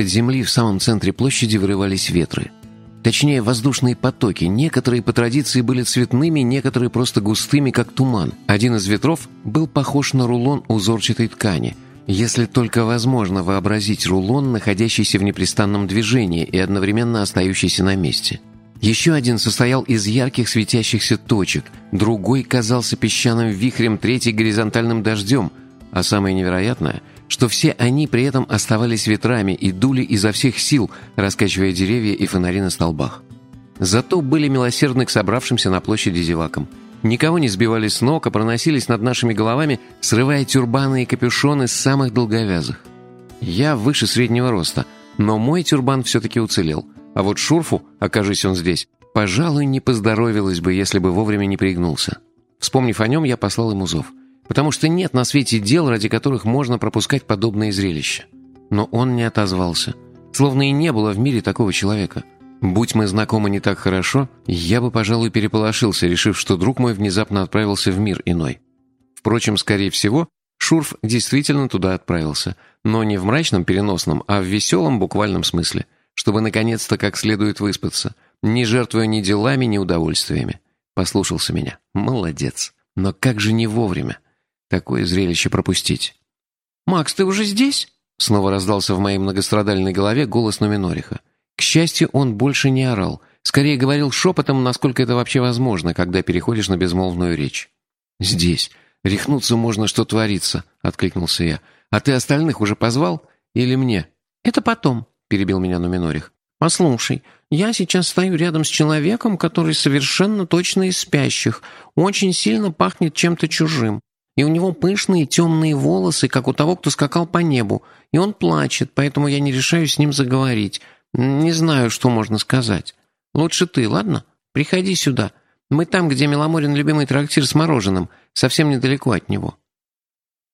Из-под земли в самом центре площади вырывались ветры. Точнее, воздушные потоки. Некоторые по традиции были цветными, некоторые просто густыми, как туман. Один из ветров был похож на рулон узорчатой ткани. Если только возможно вообразить рулон, находящийся в непрестанном движении и одновременно остающийся на месте. Еще один состоял из ярких светящихся точек, другой казался песчаным вихрем, третий — горизонтальным дождем, а самое невероятное — что все они при этом оставались ветрами и дули изо всех сил, раскачивая деревья и фонари на столбах. Зато были милосердны к собравшимся на площади зевакам. Никого не сбивали с ног, а проносились над нашими головами, срывая тюрбаны и капюшоны с самых долговязых. Я выше среднего роста, но мой тюрбан все-таки уцелел. А вот Шурфу, окажись он здесь, пожалуй, не поздоровилось бы, если бы вовремя не пригнулся. Вспомнив о нем, я послал ему зов потому что нет на свете дел, ради которых можно пропускать подобные зрелища. Но он не отозвался, словно и не было в мире такого человека. Будь мы знакомы не так хорошо, я бы, пожалуй, переполошился, решив, что друг мой внезапно отправился в мир иной. Впрочем, скорее всего, Шурф действительно туда отправился, но не в мрачном переносном, а в веселом буквальном смысле, чтобы наконец-то как следует выспаться, не жертвуя ни делами, ни удовольствиями. Послушался меня. Молодец. Но как же не вовремя? Такое зрелище пропустить. «Макс, ты уже здесь?» Снова раздался в моей многострадальной голове голос Нуминориха. К счастью, он больше не орал. Скорее говорил шепотом, насколько это вообще возможно, когда переходишь на безмолвную речь. «Здесь. Рехнуться можно, что творится», — откликнулся я. «А ты остальных уже позвал? Или мне?» «Это потом», — перебил меня Нуминорих. «Послушай, я сейчас стою рядом с человеком, который совершенно точно из спящих. Очень сильно пахнет чем-то чужим. И у него пышные темные волосы, как у того, кто скакал по небу. И он плачет, поэтому я не решаюсь с ним заговорить. Не знаю, что можно сказать. Лучше ты, ладно? Приходи сюда. Мы там, где Меломорин любимый трактир с мороженым, совсем недалеко от него».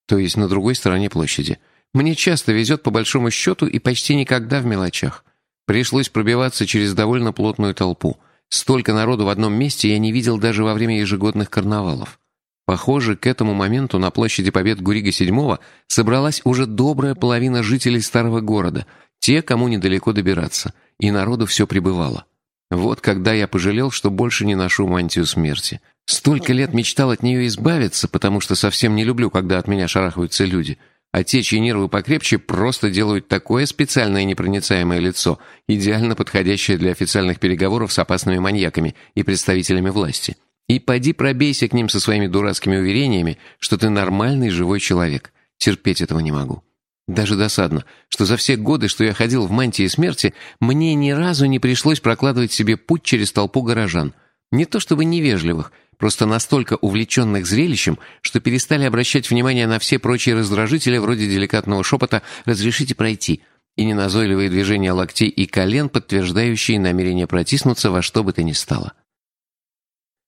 То есть на другой стороне площади. Мне часто везет по большому счету и почти никогда в мелочах. Пришлось пробиваться через довольно плотную толпу. Столько народу в одном месте я не видел даже во время ежегодных карнавалов. Похоже, к этому моменту на площади Побед Гурига-7 собралась уже добрая половина жителей старого города, те, кому недалеко добираться, и народу все прибывало. Вот когда я пожалел, что больше не ношу мантию смерти. Столько лет мечтал от нее избавиться, потому что совсем не люблю, когда от меня шарахаются люди. А те, чьи нервы покрепче, просто делают такое специальное непроницаемое лицо, идеально подходящее для официальных переговоров с опасными маньяками и представителями власти. И поди пробейся к ним со своими дурацкими уверениями, что ты нормальный живой человек. Терпеть этого не могу. Даже досадно, что за все годы, что я ходил в мантии смерти, мне ни разу не пришлось прокладывать себе путь через толпу горожан. Не то чтобы невежливых, просто настолько увлеченных зрелищем, что перестали обращать внимание на все прочие раздражители вроде деликатного шепота «разрешите пройти» и неназойливые движения локтей и колен, подтверждающие намерение протиснуться во что бы то ни стало.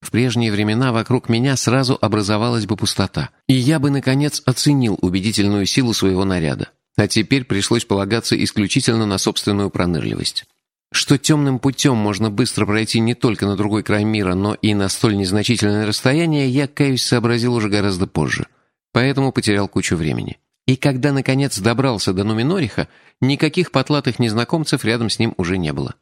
В прежние времена вокруг меня сразу образовалась бы пустота, и я бы, наконец, оценил убедительную силу своего наряда. А теперь пришлось полагаться исключительно на собственную пронырливость. Что темным путем можно быстро пройти не только на другой край мира, но и на столь незначительное расстояние, я, каюсь, сообразил уже гораздо позже. Поэтому потерял кучу времени. И когда, наконец, добрался до Нуминориха, никаких потлатых незнакомцев рядом с ним уже не было.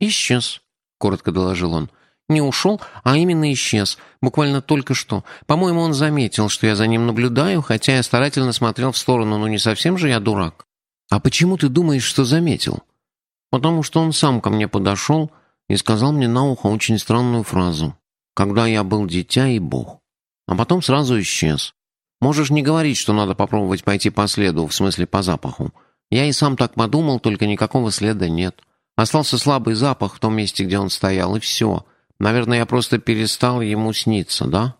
«Исчез», — коротко доложил он. Не ушел, а именно исчез. Буквально только что. По-моему, он заметил, что я за ним наблюдаю, хотя я старательно смотрел в сторону, но не совсем же я дурак. А почему ты думаешь, что заметил? Потому что он сам ко мне подошел и сказал мне на ухо очень странную фразу. «Когда я был дитя и бог». А потом сразу исчез. Можешь не говорить, что надо попробовать пойти по следу, в смысле по запаху. Я и сам так подумал, только никакого следа нет. Остался слабый запах в том месте, где он стоял, и все. Наверное, я просто перестал ему сниться, да?»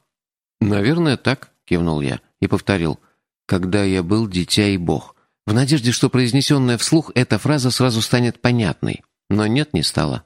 «Наверное, так», — кивнул я и повторил. «Когда я был дитя и бог». В надежде, что произнесенная вслух эта фраза сразу станет понятной. Но нет, не стало.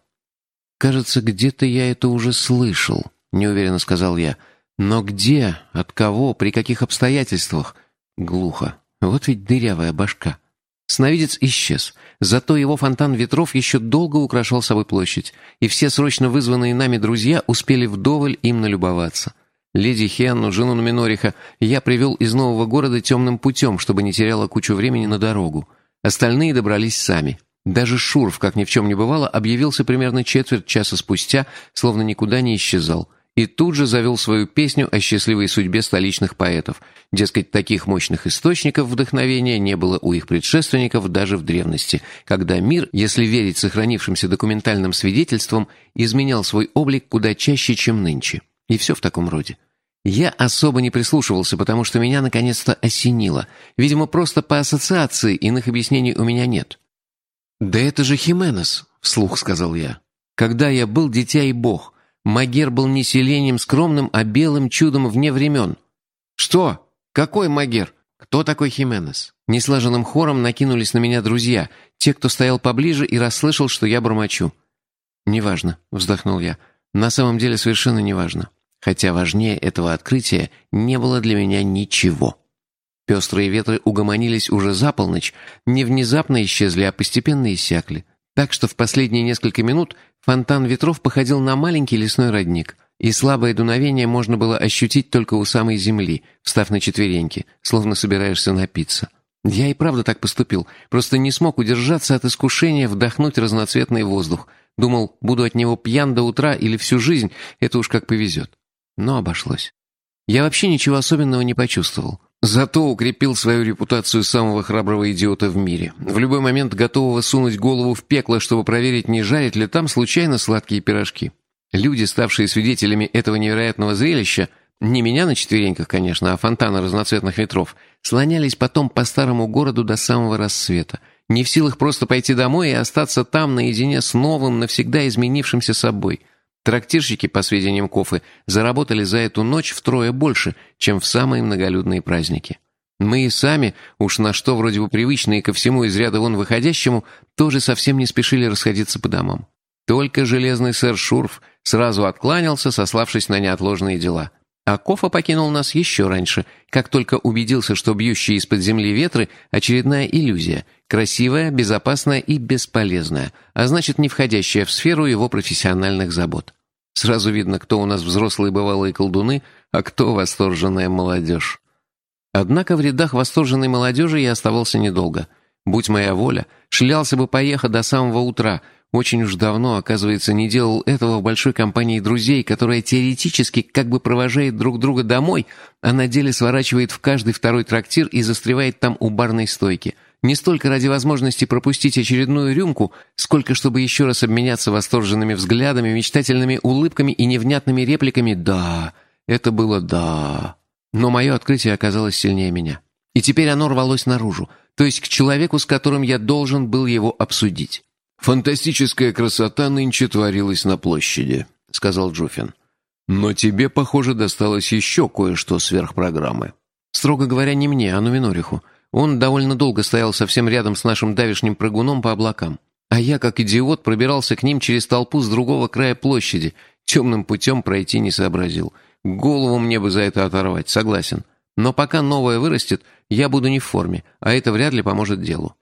«Кажется, где-то я это уже слышал», — неуверенно сказал я. «Но где? От кого? При каких обстоятельствах?» Глухо. Вот ведь дырявая башка. Сновидец исчез. Зато его фонтан ветров еще долго украшал собой площадь, и все срочно вызванные нами друзья успели вдоволь им налюбоваться. Леди Хенну, жену Нуминориха, я привел из нового города темным путем, чтобы не теряла кучу времени на дорогу. Остальные добрались сами. Даже Шурф, как ни в чем не бывало, объявился примерно четверть часа спустя, словно никуда не исчезал. И тут же завел свою песню о счастливой судьбе столичных поэтов. Дескать, таких мощных источников вдохновения не было у их предшественников даже в древности, когда мир, если верить сохранившимся документальным свидетельствам, изменял свой облик куда чаще, чем нынче. И все в таком роде. Я особо не прислушивался, потому что меня наконец-то осенило. Видимо, просто по ассоциации иных объяснений у меня нет. «Да это же Хименес», — вслух сказал я. «Когда я был дитя и бог, Магер был не селением скромным, а белым чудом вне времен». «Что? Какой Магер? Кто такой Хименес?» Неслаженным хором накинулись на меня друзья, те, кто стоял поближе и расслышал, что я бормочу. «Неважно», — вздохнул я. «На самом деле совершенно неважно хотя важнее этого открытия не было для меня ничего. Пестрые ветры угомонились уже за полночь, не внезапно исчезли, а постепенно иссякли. Так что в последние несколько минут фонтан ветров походил на маленький лесной родник, и слабое дуновение можно было ощутить только у самой земли, встав на четвереньки, словно собираешься напиться. Я и правда так поступил, просто не смог удержаться от искушения вдохнуть разноцветный воздух. Думал, буду от него пьян до утра или всю жизнь, это уж как повезет но обошлось. Я вообще ничего особенного не почувствовал. Зато укрепил свою репутацию самого храброго идиота в мире. В любой момент готового сунуть голову в пекло, чтобы проверить, не жарят ли там случайно сладкие пирожки. Люди, ставшие свидетелями этого невероятного зрелища, не меня на четвереньках, конечно, а фонтана разноцветных ветров, слонялись потом по старому городу до самого рассвета, не в силах просто пойти домой и остаться там наедине с новым, навсегда изменившимся собой – Трактирщики, по сведениям Кофы, заработали за эту ночь втрое больше, чем в самые многолюдные праздники. Мы и сами, уж на что вроде бы привычные ко всему из ряда вон выходящему, тоже совсем не спешили расходиться по домам. Только железный сэр Шурф сразу откланялся, сославшись на неотложные дела – а Кофа покинул нас еще раньше, как только убедился, что бьющие из-под земли ветры – очередная иллюзия, красивая, безопасная и бесполезная, а значит, не входящая в сферу его профессиональных забот. Сразу видно, кто у нас взрослые бывалые колдуны, а кто восторженная молодежь. Однако в рядах восторженной молодежи я оставался недолго. Будь моя воля, шлялся бы поехать до самого утра – очень уж давно, оказывается, не делал этого в большой компании друзей, которая теоретически как бы провожает друг друга домой, а на деле сворачивает в каждый второй трактир и застревает там у барной стойки. Не столько ради возможности пропустить очередную рюмку, сколько чтобы еще раз обменяться восторженными взглядами, мечтательными улыбками и невнятными репликами «да». Это было «да». Но мое открытие оказалось сильнее меня. И теперь оно рвалось наружу, то есть к человеку, с которым я должен был его обсудить. «Фантастическая красота нынче творилась на площади», — сказал Джуфин. «Но тебе, похоже, досталось еще кое-что сверх программы». «Строго говоря, не мне, а Нуминориху. Он довольно долго стоял совсем рядом с нашим давишним прыгуном по облакам. А я, как идиот, пробирался к ним через толпу с другого края площади. Темным путем пройти не сообразил. Голову мне бы за это оторвать, согласен. Но пока новое вырастет, я буду не в форме, а это вряд ли поможет делу.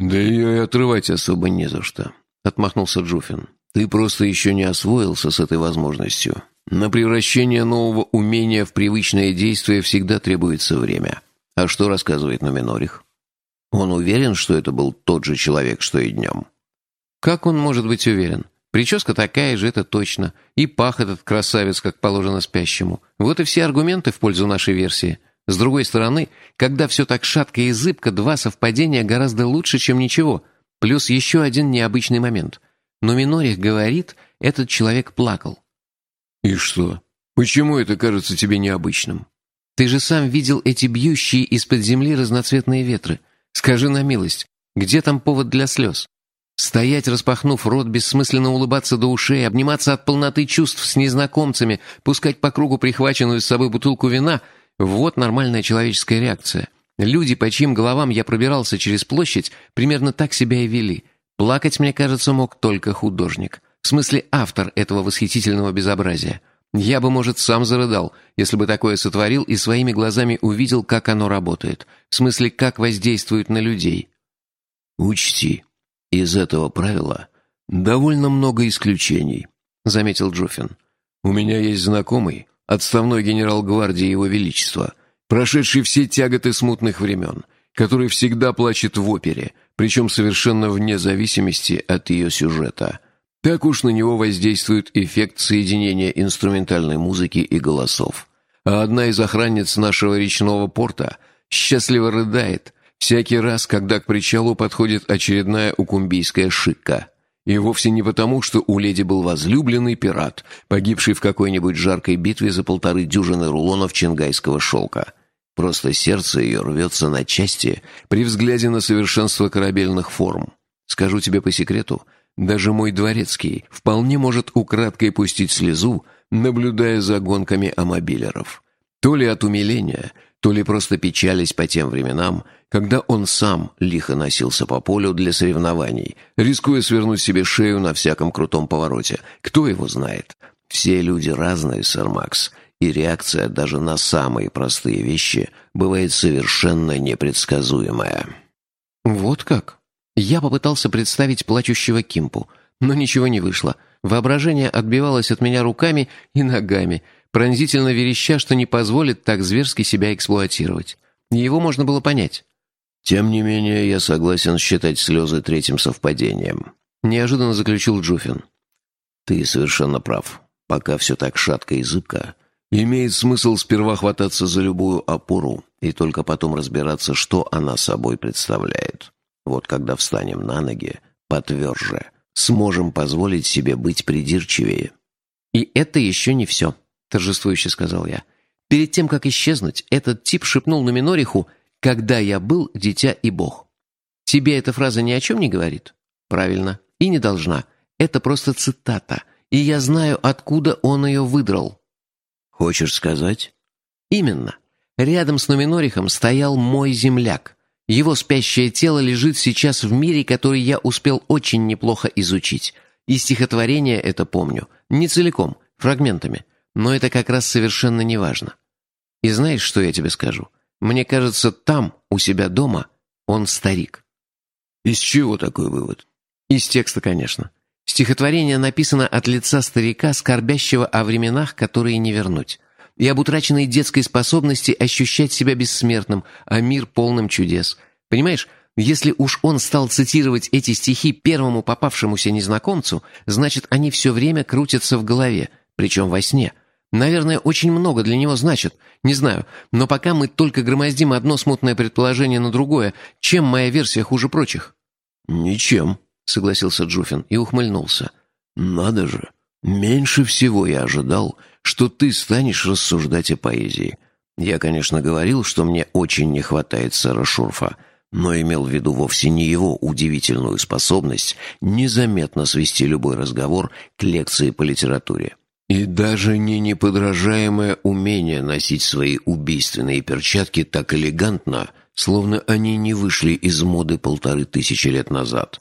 «Да ее и отрывать особо не за что», — отмахнулся Джуфин. «Ты просто еще не освоился с этой возможностью. На превращение нового умения в привычное действие всегда требуется время. А что рассказывает Нуминорих? Он уверен, что это был тот же человек, что и днем?» «Как он может быть уверен? Прическа такая же, это точно. И пах этот красавец, как положено спящему. Вот и все аргументы в пользу нашей версии». С другой стороны, когда все так шатко и зыбко, два совпадения гораздо лучше, чем ничего. Плюс еще один необычный момент. Но Минорих говорит, этот человек плакал. «И что? Почему это кажется тебе необычным?» «Ты же сам видел эти бьющие из-под земли разноцветные ветры. Скажи на милость, где там повод для слез?» Стоять, распахнув рот, бессмысленно улыбаться до ушей, обниматься от полноты чувств с незнакомцами, пускать по кругу прихваченную с собой бутылку вина — вот нормальная человеческая реакция. Люди, по чьим головам я пробирался через площадь, примерно так себя и вели. Плакать, мне кажется, мог только художник. В смысле, автор этого восхитительного безобразия. Я бы, может, сам зарыдал, если бы такое сотворил и своими глазами увидел, как оно работает. В смысле, как воздействует на людей. «Учти, из этого правила довольно много исключений», — заметил Джуфин. «У меня есть знакомый, отставной генерал гвардии Его Величества, прошедший все тяготы смутных времен. который всегда плачет в опере, причем совершенно вне зависимости от ее сюжета. Так уж на него воздействует эффект соединения инструментальной музыки и голосов. А одна из охранниц нашего речного порта счастливо рыдает всякий раз, когда к причалу подходит очередная укумбийская шикка. И вовсе не потому, что у леди был возлюбленный пират, погибший в какой-нибудь жаркой битве за полторы дюжины рулонов чингайского шелка. Просто сердце ее рвется на части при взгляде на совершенство корабельных форм. Скажу тебе по секрету, даже мой дворецкий вполне может украдкой пустить слезу, наблюдая за гонками амобилеров. То ли от умиления, то ли просто печались по тем временам, когда он сам лихо носился по полю для соревнований, рискуя свернуть себе шею на всяком крутом повороте. Кто его знает? Все люди разные, сэр Макс, и реакция даже на самые простые вещи бывает совершенно непредсказуемая. Вот как? Я попытался представить плачущего Кимпу, но ничего не вышло. Воображение отбивалось от меня руками и ногами, пронзительно вереща, что не позволит так зверски себя эксплуатировать. Его можно было понять. «Тем не менее, я согласен считать слезы третьим совпадением», — неожиданно заключил Джуфин. «Ты совершенно прав. Пока все так шатко и зыбко, имеет смысл сперва хвататься за любую опору и только потом разбираться, что она собой представляет. Вот когда встанем на ноги, потверже, сможем позволить себе быть придирчивее». «И это еще не все», — торжествующе сказал я. «Перед тем, как исчезнуть, этот тип шепнул на Минориху — «Когда я был дитя и Бог». Тебе эта фраза ни о чем не говорит? Правильно. И не должна. Это просто цитата. И я знаю, откуда он ее выдрал. Хочешь сказать? Именно. Рядом с Нуминорихом стоял мой земляк. Его спящее тело лежит сейчас в мире, который я успел очень неплохо изучить. И стихотворение это помню. Не целиком, фрагментами. Но это как раз совершенно не важно. И знаешь, что я тебе скажу? Мне кажется, там, у себя дома, он старик. Из чего такой вывод? Из текста, конечно. Стихотворение написано от лица старика, скорбящего о временах, которые не вернуть, и об утраченной детской способности ощущать себя бессмертным, а мир полным чудес. Понимаешь, если уж он стал цитировать эти стихи первому попавшемуся незнакомцу, значит, они все время крутятся в голове, причем во сне – Наверное, очень много для него значит. Не знаю. Но пока мы только громоздим одно смутное предположение на другое, чем моя версия хуже прочих?» «Ничем», — согласился Джуфин и ухмыльнулся. «Надо же. Меньше всего я ожидал, что ты станешь рассуждать о поэзии. Я, конечно, говорил, что мне очень не хватает сэра Шурфа, но имел в виду вовсе не его удивительную способность незаметно свести любой разговор к лекции по литературе. И даже не неподражаемое умение носить свои убийственные перчатки так элегантно, словно они не вышли из моды полторы тысячи лет назад,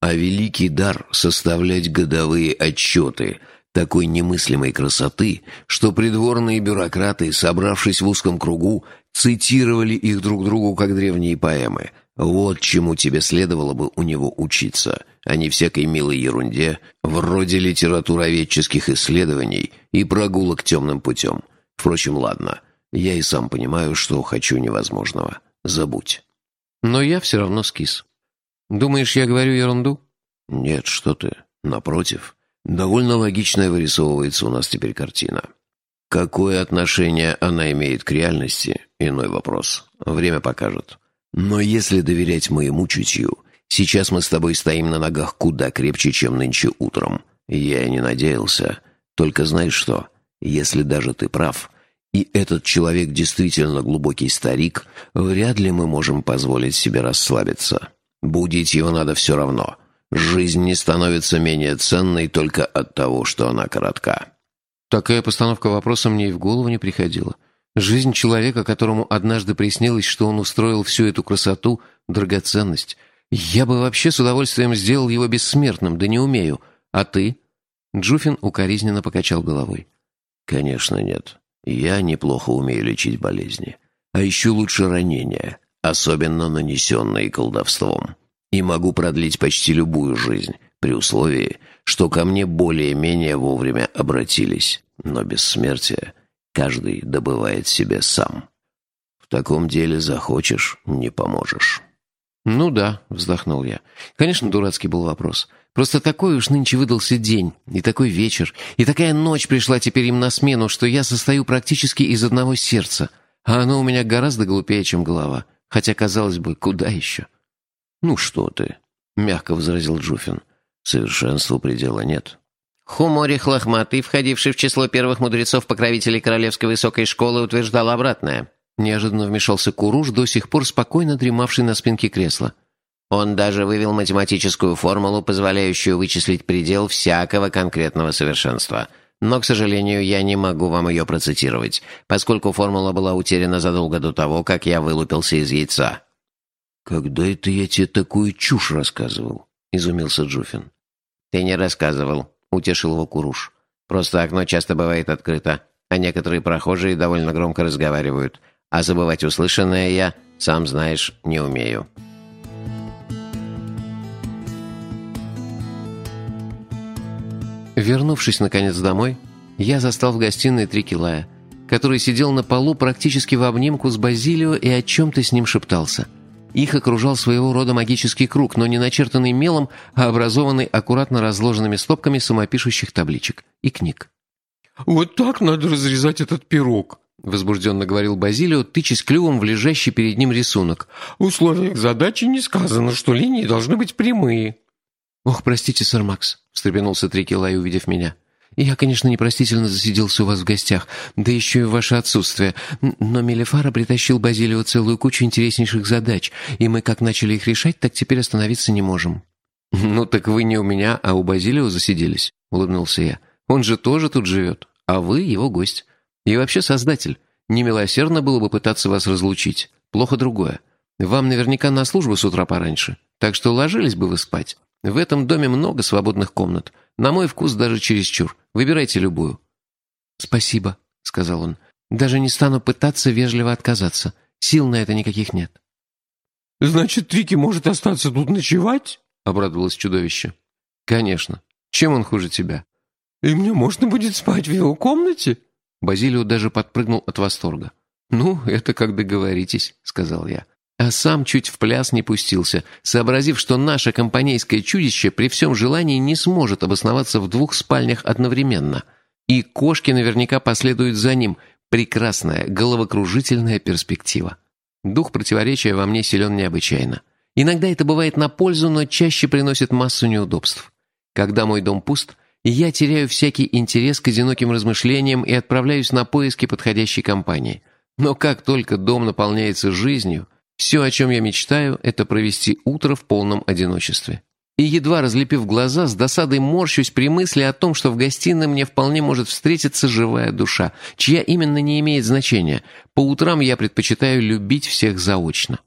а великий дар составлять годовые отчеты такой немыслимой красоты, что придворные бюрократы, собравшись в узком кругу, цитировали их друг другу как древние поэмы. Вот чему тебе следовало бы у него учиться – а не всякой милой ерунде, вроде литературоведческих исследований и прогулок темным путем. Впрочем, ладно, я и сам понимаю, что хочу невозможного. Забудь. Но я все равно скис. Думаешь, я говорю ерунду? Нет, что ты. Напротив. Довольно логичная вырисовывается у нас теперь картина. Какое отношение она имеет к реальности – иной вопрос. Время покажет. Но если доверять моему чутью – Сейчас мы с тобой стоим на ногах куда крепче, чем нынче утром. Я и не надеялся. Только знаешь что? Если даже ты прав, и этот человек действительно глубокий старик, вряд ли мы можем позволить себе расслабиться. Будить его надо все равно. Жизнь не становится менее ценной только от того, что она коротка. Такая постановка вопроса мне и в голову не приходила. Жизнь человека, которому однажды приснилось, что он устроил всю эту красоту, драгоценность — «Я бы вообще с удовольствием сделал его бессмертным, да не умею. А ты?» Джуфин укоризненно покачал головой. «Конечно нет. Я неплохо умею лечить болезни. А еще лучше ранения, особенно нанесенные колдовством. И могу продлить почти любую жизнь, при условии, что ко мне более-менее вовремя обратились. Но бессмертие каждый добывает себе сам». таком деле захочешь, не поможешь». «Ну да», — вздохнул я. «Конечно, дурацкий был вопрос. Просто такой уж нынче выдался день, и такой вечер, и такая ночь пришла теперь им на смену, что я состою практически из одного сердца, а оно у меня гораздо глупее, чем голова. Хотя, казалось бы, куда еще?» «Ну что ты», — мягко возразил Джуфин. «Совершенству предела нет». Хуморих Лохматый, входивший в число первых мудрецов-покровителей Королевской высокой школы, утверждал обратное. Неожиданно вмешался Куруш, до сих пор спокойно дремавший на спинке кресла. Он даже вывел математическую формулу, позволяющую вычислить предел всякого конкретного совершенства. Но, к сожалению, я не могу вам ее процитировать, поскольку формула была утеряна задолго до того, как я вылупился из яйца. «Когда это я тебе такую чушь рассказывал?» — изумился Джуфин. «Ты не рассказывал», — утешил его Куруш. «Просто окно часто бывает открыто, а некоторые прохожие довольно громко разговаривают а забывать услышанное я, сам знаешь, не умею». Вернувшись, наконец, домой, я застал в гостиной Трикилая, который сидел на полу практически в обнимку с Базилио и о чем-то с ним шептался. Их окружал своего рода магический круг, но не начертанный мелом, а образованный аккуратно разложенными стопками самопишущих табличек и книг. «Вот так надо разрезать этот пирог», — возбужденно говорил Базилио, тычась клювом в лежащий перед ним рисунок. «В условиях задачи не сказано, что линии должны быть прямые». «Ох, простите, сэр Макс», — встрепенулся Трикелай, увидев меня. «Я, конечно, непростительно засиделся у вас в гостях, да еще и в ваше отсутствие, но Мелефара притащил Базилио целую кучу интереснейших задач, и мы как начали их решать, так теперь остановиться не можем». «Ну так вы не у меня, а у Базилио засиделись», — улыбнулся я. «Он же тоже тут живет, а вы его гость». И вообще, Создатель, немилосердно было бы пытаться вас разлучить. Плохо другое. Вам наверняка на службу с утра пораньше, так что ложились бы вы спать. В этом доме много свободных комнат. На мой вкус даже чересчур. Выбирайте любую». «Спасибо», — сказал он. «Даже не стану пытаться вежливо отказаться. Сил на это никаких нет». «Значит, Трики может остаться тут ночевать?» — обрадовалось чудовище. «Конечно. Чем он хуже тебя?» «И мне можно будет спать в его комнате?» Базилио даже подпрыгнул от восторга. «Ну, это как договоритесь», — сказал я. А сам чуть в пляс не пустился, сообразив, что наше компанейское чудище при всем желании не сможет обосноваться в двух спальнях одновременно. И кошки наверняка последуют за ним. Прекрасная, головокружительная перспектива. Дух противоречия во мне силен необычайно. Иногда это бывает на пользу, но чаще приносит массу неудобств. Когда мой дом пуст, я теряю всякий интерес к одиноким размышлениям и отправляюсь на поиски подходящей компании. Но как только дом наполняется жизнью, все, о чем я мечтаю, это провести утро в полном одиночестве. И едва разлепив глаза, с досадой морщусь при мысли о том, что в гостиной мне вполне может встретиться живая душа, чья именно не имеет значения. По утрам я предпочитаю любить всех заочно.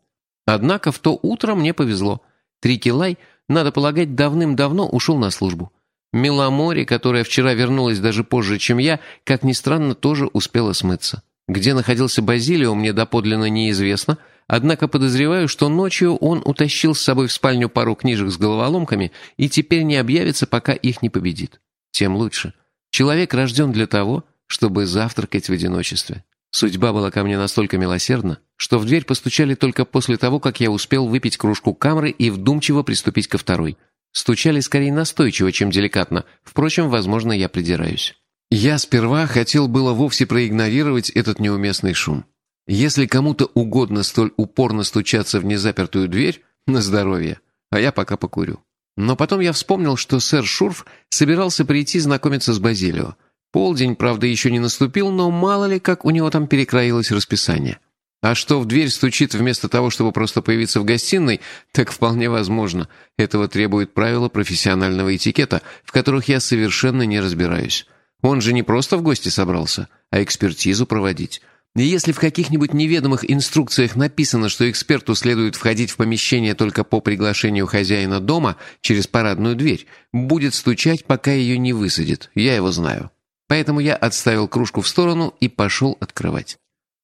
Однако в то утро мне повезло. Трикилай, надо полагать, давным-давно ушел на службу. Миломори, которая вчера вернулась даже позже, чем я, как ни странно, тоже успела смыться. Где находился Базилио, мне доподлинно неизвестно, однако подозреваю, что ночью он утащил с собой в спальню пару книжек с головоломками и теперь не объявится, пока их не победит. Тем лучше. Человек рожден для того, чтобы завтракать в одиночестве. Судьба была ко мне настолько милосердна, что в дверь постучали только после того, как я успел выпить кружку камры и вдумчиво приступить ко второй – Стучали скорее настойчиво, чем деликатно. Впрочем, возможно, я придираюсь. Я сперва хотел было вовсе проигнорировать этот неуместный шум. Если кому-то угодно столь упорно стучаться в незапертую дверь, на здоровье, а я пока покурю. Но потом я вспомнил, что сэр Шурф собирался прийти знакомиться с Базилио. Полдень, правда, еще не наступил, но мало ли, как у него там перекроилось расписание. А что в дверь стучит вместо того, чтобы просто появиться в гостиной, так вполне возможно. Этого требует правила профессионального этикета, в которых я совершенно не разбираюсь. Он же не просто в гости собрался, а экспертизу проводить. И если в каких-нибудь неведомых инструкциях написано, что эксперту следует входить в помещение только по приглашению хозяина дома через парадную дверь, будет стучать, пока ее не высадит. Я его знаю. Поэтому я отставил кружку в сторону и пошел открывать.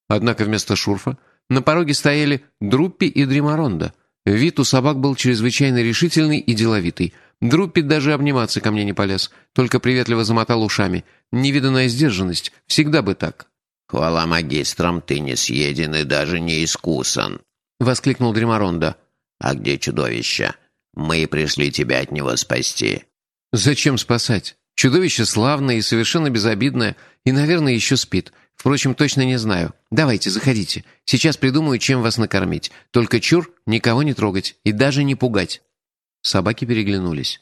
Однако вместо Шурфа на пороге стояли Друппи и Дримарондо. Вид у собак был чрезвычайно решительный и деловитый. Друппи даже обниматься ко мне не полез, только приветливо замотал ушами. Невиданная сдержанность. Всегда бы так. «Хвала магистрам, ты не съеден и даже не искусан!» — воскликнул Дримарондо. «А где чудовище? Мы пришли тебя от него спасти». «Зачем спасать? Чудовище славное и совершенно безобидное, и, наверное, еще спит. Впрочем, точно не знаю. Давайте, заходите. Сейчас придумаю, чем вас накормить. Только чур, никого не трогать и даже не пугать». Собаки переглянулись.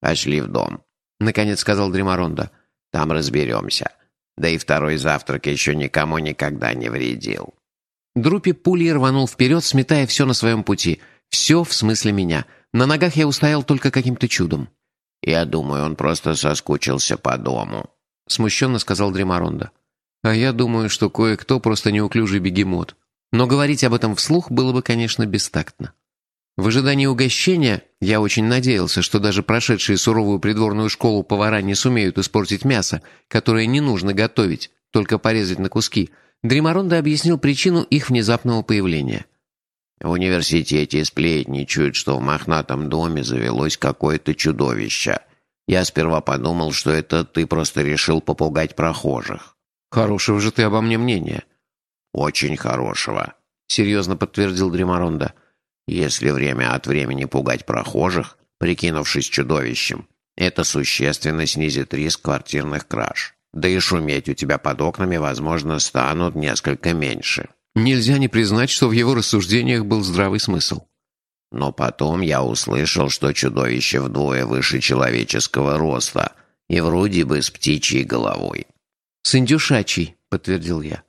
«Пошли в дом», — наконец сказал Дримаронда. «Там разберемся. Да и второй завтрак еще никому никогда не вредил». Друпи пулей рванул вперед, сметая все на своем пути. Все в смысле меня. На ногах я устоял только каким-то чудом. «Я думаю, он просто соскучился по дому», — смущенно сказал Дримарондо. «А я думаю, что кое-кто просто неуклюжий бегемот. Но говорить об этом вслух было бы, конечно, бестактно». В ожидании угощения я очень надеялся, что даже прошедшие суровую придворную школу повара не сумеют испортить мясо, которое не нужно готовить, только порезать на куски — Дримарондо объяснил причину их внезапного появления. В университете сплетничают, что в мохнатом доме завелось какое-то чудовище. Я сперва подумал, что это ты просто решил попугать прохожих. Хорошего же ты обо мне мнения. Очень хорошего, серьезно подтвердил Дримаронда. Если время от времени пугать прохожих, прикинувшись чудовищем, это существенно снизит риск квартирных краж. Да и шуметь у тебя под окнами, возможно, станут несколько меньше. Нельзя не признать, что в его рассуждениях был здравый смысл. Но потом я услышал, что чудовище вдвое выше человеческого роста и вроде бы с птичьей головой. «С индюшачьей», — подтвердил я.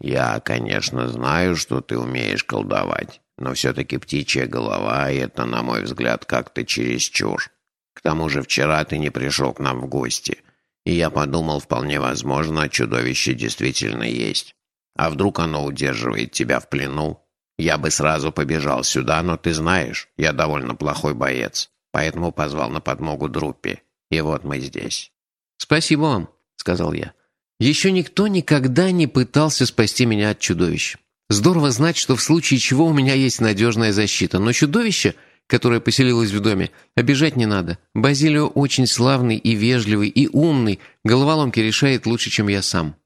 «Я, конечно, знаю, что ты умеешь колдовать, но все-таки птичья голова — это, на мой взгляд, как-то чересчур. К тому же вчера ты не пришел к нам в гости». И я подумал, вполне возможно, чудовище действительно есть. А вдруг оно удерживает тебя в плену? Я бы сразу побежал сюда, но ты знаешь, я довольно плохой боец, поэтому позвал на подмогу Друппи. И вот мы здесь». «Спасибо вам», — сказал я. «Еще никто никогда не пытался спасти меня от чудовища. Здорово знать, что в случае чего у меня есть надежная защита, но чудовище которая поселилась в доме, обижать не надо. Базилио очень славный и вежливый, и умный, головоломки решает лучше, чем я сам».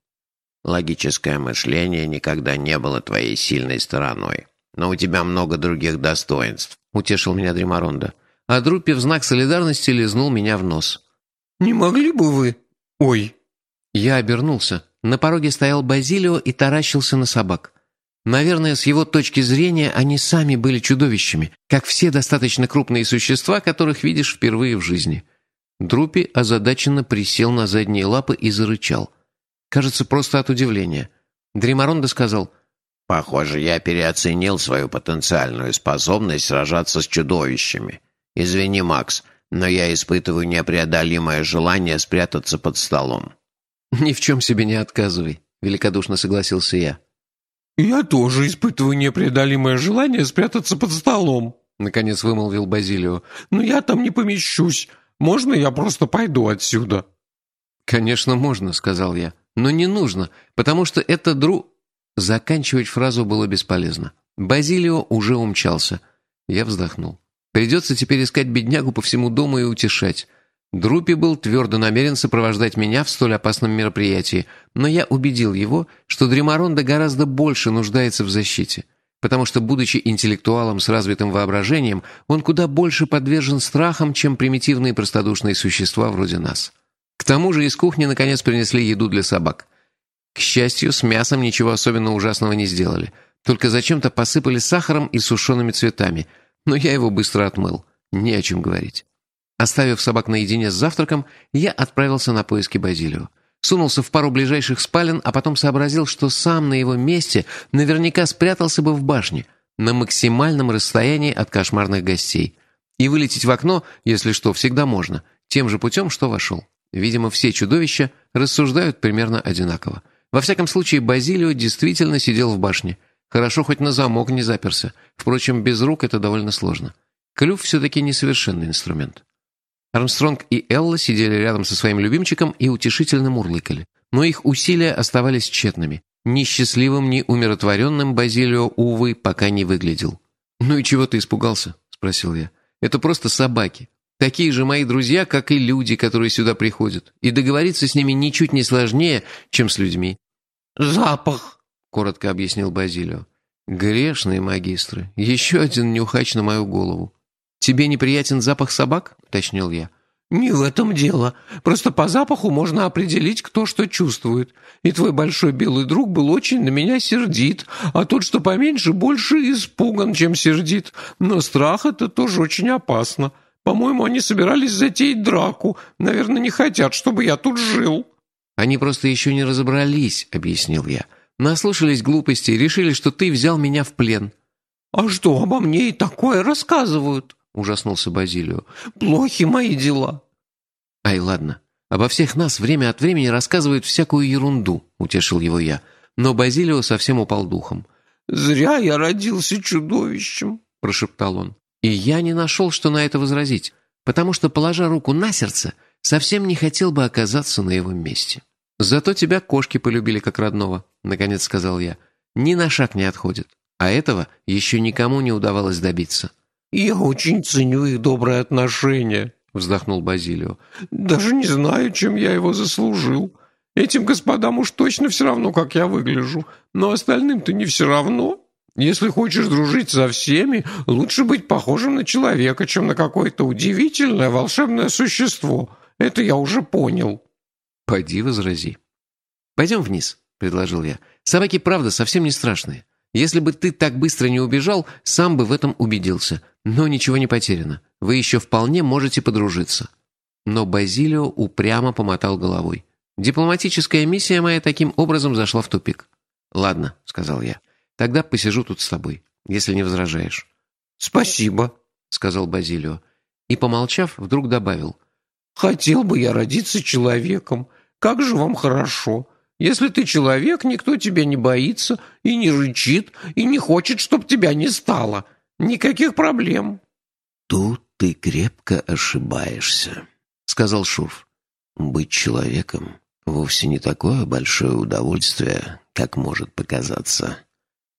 «Логическое мышление никогда не было твоей сильной стороной. Но у тебя много других достоинств», — утешил меня Дримаронда. А Друппи в знак солидарности лизнул меня в нос. «Не могли бы вы...» «Ой!» Я обернулся. На пороге стоял Базилио и таращился на собак. Наверное, с его точки зрения они сами были чудовищами, как все достаточно крупные существа, которых видишь впервые в жизни. Друпи озадаченно присел на задние лапы и зарычал. Кажется, просто от удивления. Дримаронда сказал, «Похоже, я переоценил свою потенциальную способность сражаться с чудовищами. Извини, Макс, но я испытываю непреодолимое желание спрятаться под столом». «Ни в чем себе не отказывай», — великодушно согласился я. «Я тоже испытываю непреодолимое желание спрятаться под столом», — наконец вымолвил Базилио. «Но я там не помещусь. Можно я просто пойду отсюда?» «Конечно, можно», — сказал я. «Но не нужно, потому что это дру...» Заканчивать фразу было бесполезно. Базилио уже умчался. Я вздохнул. «Придется теперь искать беднягу по всему дому и утешать». Друпи был твердо намерен сопровождать меня в столь опасном мероприятии, но я убедил его, что Дримаронда гораздо больше нуждается в защите, потому что, будучи интеллектуалом с развитым воображением, он куда больше подвержен страхам, чем примитивные простодушные существа вроде нас. К тому же из кухни наконец принесли еду для собак. К счастью, с мясом ничего особенно ужасного не сделали, только зачем-то посыпали сахаром и сушеными цветами, но я его быстро отмыл, не о чем говорить. Оставив собак наедине с завтраком, я отправился на поиски Базилио. Сунулся в пару ближайших спален, а потом сообразил, что сам на его месте наверняка спрятался бы в башне, на максимальном расстоянии от кошмарных гостей. И вылететь в окно, если что, всегда можно, тем же путем, что вошел. Видимо, все чудовища рассуждают примерно одинаково. Во всяком случае, Базилио действительно сидел в башне. Хорошо, хоть на замок не заперся. Впрочем, без рук это довольно сложно. Клюв все-таки несовершенный инструмент. Армстронг и Элла сидели рядом со своим любимчиком и утешительно мурлыкали. Но их усилия оставались тщетными. Ни счастливым, ни умиротворенным Базилио, увы, пока не выглядел. «Ну и чего ты испугался?» – спросил я. «Это просто собаки. Такие же мои друзья, как и люди, которые сюда приходят. И договориться с ними ничуть не сложнее, чем с людьми». запах», — коротко объяснил Базилио. «Грешные магистры. Еще один нюхач на мою голову. Тебе неприятен запах собак?» — уточнил я. «Не в этом дело. Просто по запаху можно определить, кто что чувствует. И твой большой белый друг был очень на меня сердит, а тот, что поменьше, больше испуган, чем сердит. Но страх — это тоже очень опасно. По-моему, они собирались затеять драку. Наверное, не хотят, чтобы я тут жил». «Они просто еще не разобрались», — объяснил я. «Наслушались глупостей и решили, что ты взял меня в плен». «А что, обо мне и такое рассказывают?» — ужаснулся Базилио. «Плохи мои дела». «Ай, ладно. Обо всех нас время от времени рассказывают всякую ерунду», — утешил его я. Но Базилио совсем упал духом. «Зря я родился чудовищем», — прошептал он. И я не нашел, что на это возразить, потому что, положа руку на сердце, совсем не хотел бы оказаться на его месте. «Зато тебя кошки полюбили как родного», — наконец сказал я. «Ни на шаг не отходят. А этого еще никому не удавалось добиться». «Я очень ценю их доброе отношение», — вздохнул Базилио. «Даже не знаю, чем я его заслужил. Этим господам уж точно все равно, как я выгляжу, но остальным-то не все равно. Если хочешь дружить со всеми, лучше быть похожим на человека, чем на какое-то удивительное волшебное существо. Это я уже понял». «Пойди возрази». «Пойдем вниз», — предложил я. «Собаки, правда, совсем не страшные. Если бы ты так быстро не убежал, сам бы в этом убедился. Но ничего не потеряно. Вы еще вполне можете подружиться». Но Базилио упрямо помотал головой. Дипломатическая миссия моя таким образом зашла в тупик. «Ладно», — сказал я, — «тогда посижу тут с тобой, если не возражаешь». «Спасибо», — сказал Базилио. И, помолчав, вдруг добавил. «Хотел бы я родиться человеком. Как же вам хорошо. Если ты человек, никто тебя не боится и не рычит, и не хочет, чтоб тебя не стало. Никаких проблем». «Тут ты крепко ошибаешься», — сказал Шурф. «Быть человеком вовсе не такое большое удовольствие, как может показаться.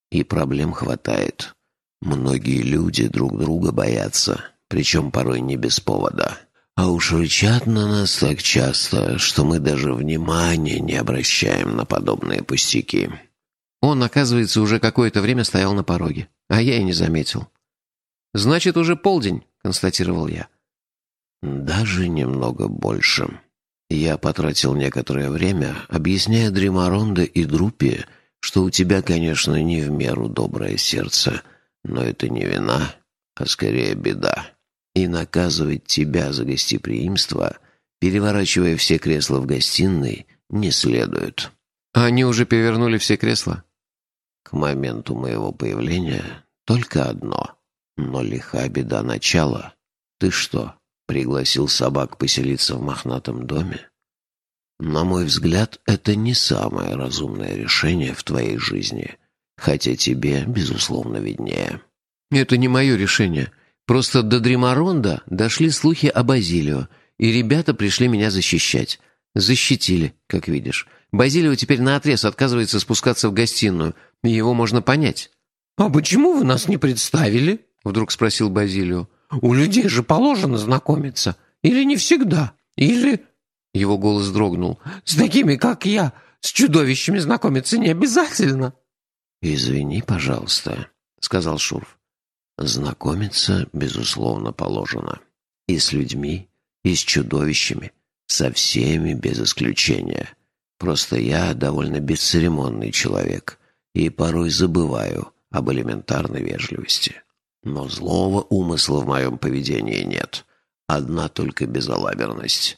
И проблем хватает. Многие люди друг друга боятся, причем порой не без повода». А уж рычат на нас так часто, что мы даже внимания не обращаем на подобные пустяки. Он, оказывается, уже какое-то время стоял на пороге, а я и не заметил. «Значит, уже полдень», — констатировал я. «Даже немного больше. Я потратил некоторое время, объясняя Дримаронде и Друпе, что у тебя, конечно, не в меру доброе сердце, но это не вина, а скорее беда и наказывать тебя за гостеприимство, переворачивая все кресла в гостиной, не следует. Они уже перевернули все кресла? К моменту моего появления только одно. Но лиха беда начала. Ты что, пригласил собак поселиться в мохнатом доме? На мой взгляд, это не самое разумное решение в твоей жизни, хотя тебе, безусловно, виднее. Это не мое решение. Просто до Дримаронда дошли слухи о Базилио, и ребята пришли меня защищать. Защитили, как видишь. Базилио теперь наотрез отказывается спускаться в гостиную, и его можно понять. «А почему вы нас не представили?» — вдруг спросил Базилио. «У людей же положено знакомиться. Или не всегда. Или...» Его голос дрогнул. «С такими, как я, с чудовищами знакомиться не обязательно». «Извини, пожалуйста», — сказал Шурф. Знакомиться, безусловно, положено. И с людьми, и с чудовищами, со всеми без исключения. Просто я довольно бесцеремонный человек и порой забываю об элементарной вежливости. Но злого умысла в моем поведении нет. Одна только безалаберность.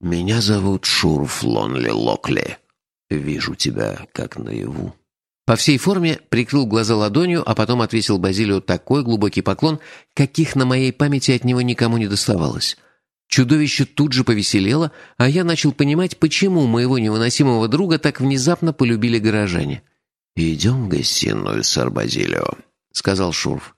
Меня зовут Шурф Лонли Локли. Вижу тебя как наяву. По всей форме прикрыл глаза ладонью, а потом отвесил Базилио такой глубокий поклон, каких на моей памяти от него никому не доставалось. Чудовище тут же повеселело, а я начал понимать, почему моего невыносимого друга так внезапно полюбили горожане. «Идем в гостиную, сэр Базилио», — сказал Шурф.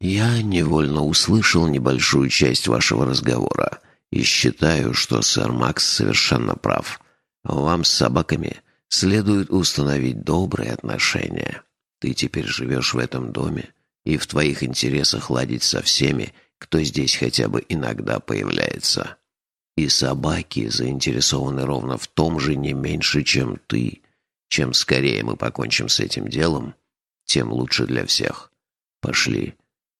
«Я невольно услышал небольшую часть вашего разговора и считаю, что сэр Макс совершенно прав. Вам с собаками следует установить добрые отношения. Ты теперь живешь в этом доме, и в твоих интересах ладить со всеми, кто здесь хотя бы иногда появляется. И собаки заинтересованы ровно в том же не меньше, чем ты. Чем скорее мы покончим с этим делом, тем лучше для всех. Пошли.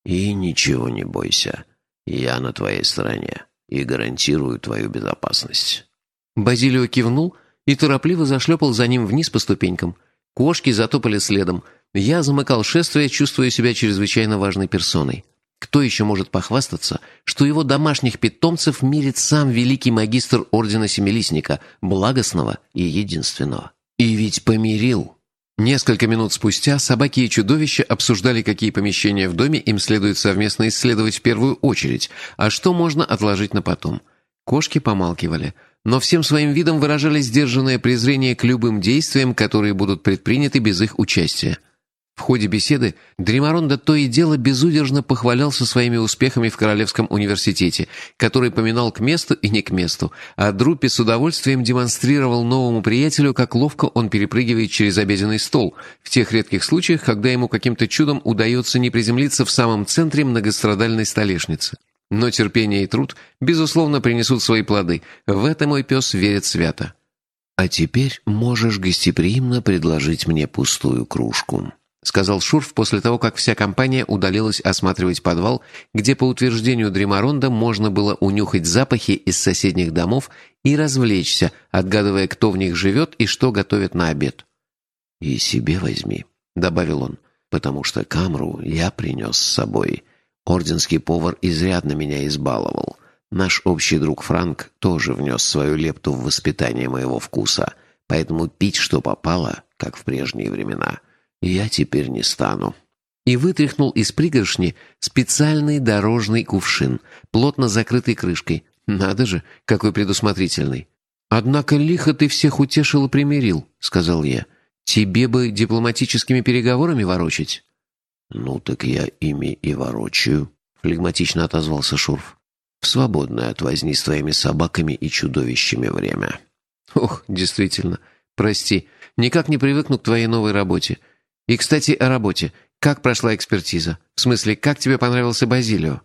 И ничего не бойся. Я на твоей стороне и гарантирую твою безопасность». Базилио кивнул и торопливо зашлепал за ним вниз по ступенькам. Кошки затопали следом. Я замыкал шествие, чувствуя себя чрезвычайно важной персоной. Кто еще может похвастаться, что его домашних питомцев мирит сам великий магистр Ордена Семилистника, благостного и единственного? И ведь помирил. Несколько минут спустя собаки и чудовища обсуждали, какие помещения в доме им следует совместно исследовать в первую очередь, а что можно отложить на потом. Кошки помалкивали, но всем своим видом выражали сдержанное презрение к любым действиям, которые будут предприняты без их участия. В ходе беседы Дримаронда то и дело безудержно похвалялся своими успехами в Королевском университете, который поминал к месту и не к месту, а Друппи с удовольствием демонстрировал новому приятелю, как ловко он перепрыгивает через обеденный стол, в тех редких случаях, когда ему каким-то чудом удается не приземлиться в самом центре многострадальной столешницы. Но терпение и труд, безусловно, принесут свои плоды. В это мой пес верит свято. «А теперь можешь гостеприимно предложить мне пустую кружку», — сказал Шурф после того, как вся компания удалилась осматривать подвал, где, по утверждению Дримаронда, можно было унюхать запахи из соседних домов и развлечься, отгадывая, кто в них живет и что готовят на обед. «И себе возьми», — добавил он, — «потому что камру я принес с собой. Орденский повар изрядно меня избаловал. Наш общий друг Франк тоже внес свою лепту в воспитание моего вкуса, поэтому пить, что попало, как в прежние времена». Я теперь не стану». И вытряхнул из пригоршни специальный дорожный кувшин, плотно закрытый крышкой. Надо же, какой предусмотрительный. «Однако лихо ты всех утешил и примирил», — сказал я. «Тебе бы дипломатическими переговорами ворочать». «Ну так я ими и ворочаю», — флегматично отозвался Шурф. «В свободное от возни с твоими собаками и чудовищами время». «Ох, действительно. Прости, никак не привыкну к твоей новой работе. И, кстати, о работе. Как прошла экспертиза? В смысле, как тебе понравился Базилио?»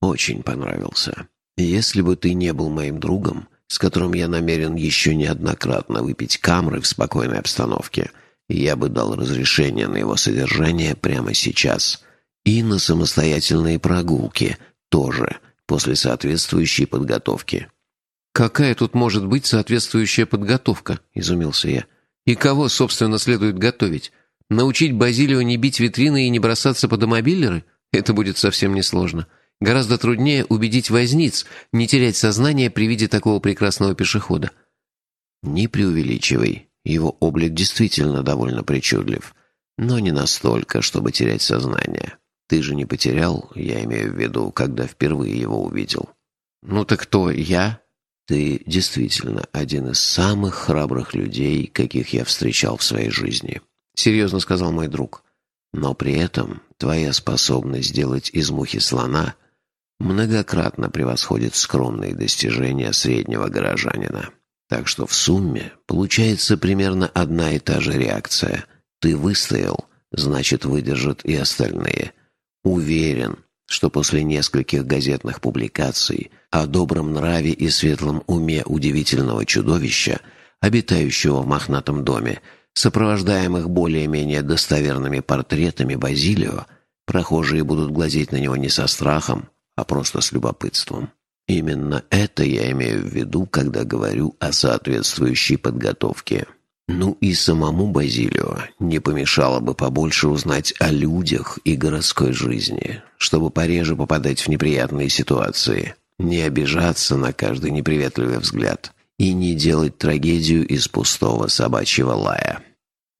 «Очень понравился. Если бы ты не был моим другом, с которым я намерен еще неоднократно выпить камры в спокойной обстановке, я бы дал разрешение на его содержание прямо сейчас. И на самостоятельные прогулки тоже, после соответствующей подготовки». «Какая тут может быть соответствующая подготовка?» – изумился я. «И кого, собственно, следует готовить? Научить Базилио не бить витрины и не бросаться по домобиллеры? Это будет совсем несложно. Гораздо труднее убедить возниц не терять сознание при виде такого прекрасного пешехода. Не преувеличивай. Его облик действительно довольно причудлив. Но не настолько, чтобы терять сознание. Ты же не потерял, я имею в виду, когда впервые его увидел. Ну так кто, я? Ты действительно один из самых храбрых людей, каких я встречал в своей жизни. — серьезно сказал мой друг. «Но при этом твоя способность сделать из мухи слона многократно превосходит скромные достижения среднего горожанина. Так что в сумме получается примерно одна и та же реакция. Ты выстоял, значит, выдержат и остальные. Уверен, что после нескольких газетных публикаций о добром нраве и светлом уме удивительного чудовища, обитающего в мохнатом доме, сопровождаемых более-менее достоверными портретами Базилио, прохожие будут глазеть на него не со страхом, а просто с любопытством. Именно это я имею в виду, когда говорю о соответствующей подготовке. Ну и самому Базилио не помешало бы побольше узнать о людях и городской жизни, чтобы пореже попадать в неприятные ситуации, не обижаться на каждый неприветливый взгляд – и не делать трагедию из пустого собачьего лая.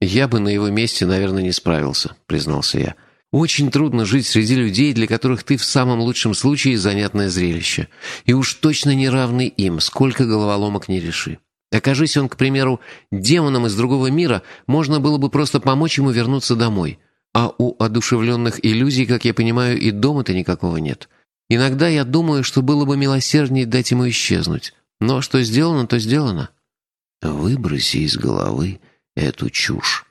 «Я бы на его месте, наверное, не справился», — признался я. «Очень трудно жить среди людей, для которых ты в самом лучшем случае занятное зрелище. И уж точно не равный им, сколько головоломок не реши. Окажись он, к примеру, демоном из другого мира, можно было бы просто помочь ему вернуться домой. А у одушевленных иллюзий, как я понимаю, и дома-то никакого нет. Иногда я думаю, что было бы милосерднее дать ему исчезнуть. Но что сделано, то сделано. Выброси из головы эту чушь.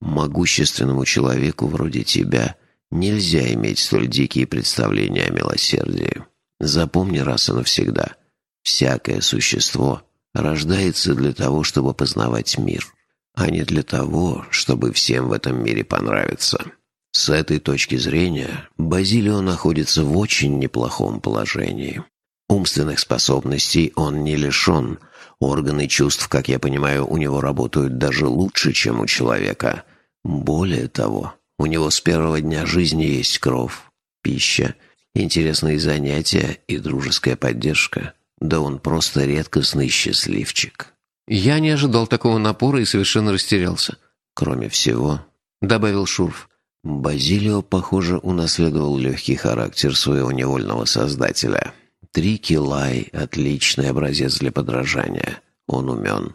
Могущественному человеку вроде тебя нельзя иметь столь дикие представления о милосердии. Запомни раз и навсегда. Всякое существо рождается для того, чтобы познавать мир. а не для того, чтобы всем в этом мире понравиться. С этой точки зрения Базилио находится в очень неплохом положении. Умственных способностей он не лишен. Органы чувств, как я понимаю, у него работают даже лучше, чем у человека. Более того, у него с первого дня жизни есть кровь, пища, интересные занятия и дружеская поддержка. Да он просто редкостный счастливчик. Я не ожидал такого напора и совершенно растерялся. Кроме всего, добавил Шурф, Базилио, похоже, унаследовал легкий характер своего невольного создателя. Трики Лай – отличный образец для подражания. Он умен.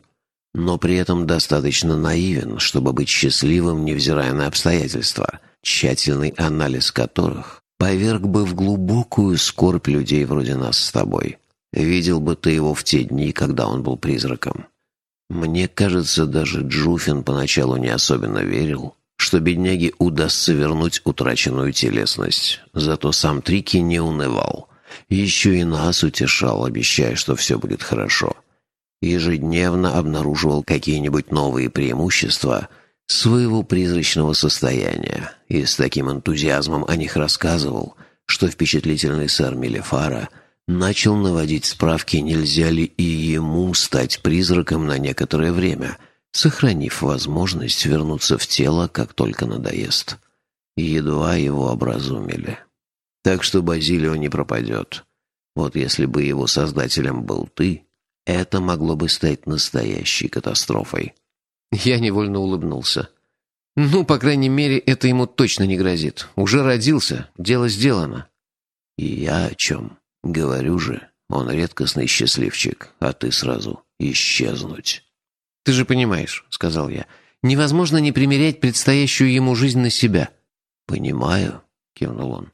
Но при этом достаточно наивен, чтобы быть счастливым, невзирая на обстоятельства, тщательный анализ которых поверг бы в глубокую скорбь людей вроде нас с тобой. Видел бы ты его в те дни, когда он был призраком. Мне кажется, даже Джуфин поначалу не особенно верил, что бедняге удастся вернуть утраченную телесность. Зато сам Трики не унывал. Еще и нас утешал, обещая, что все будет хорошо. Ежедневно обнаруживал какие-нибудь новые преимущества своего призрачного состояния и с таким энтузиазмом о них рассказывал, что впечатлительный сэр Мелефара начал наводить справки, нельзя ли и ему стать призраком на некоторое время – сохранив возможность вернуться в тело, как только надоест. Едва его образумили. Так что Базилио не пропадет. Вот если бы его создателем был ты, это могло бы стать настоящей катастрофой. Я невольно улыбнулся. Ну, по крайней мере, это ему точно не грозит. Уже родился, дело сделано. И я о чем? Говорю же, он редкостный счастливчик, а ты сразу исчезнуть. «Ты же понимаешь», — сказал я, — «невозможно не примерять предстоящую ему жизнь на себя». «Понимаю», — кивнул он.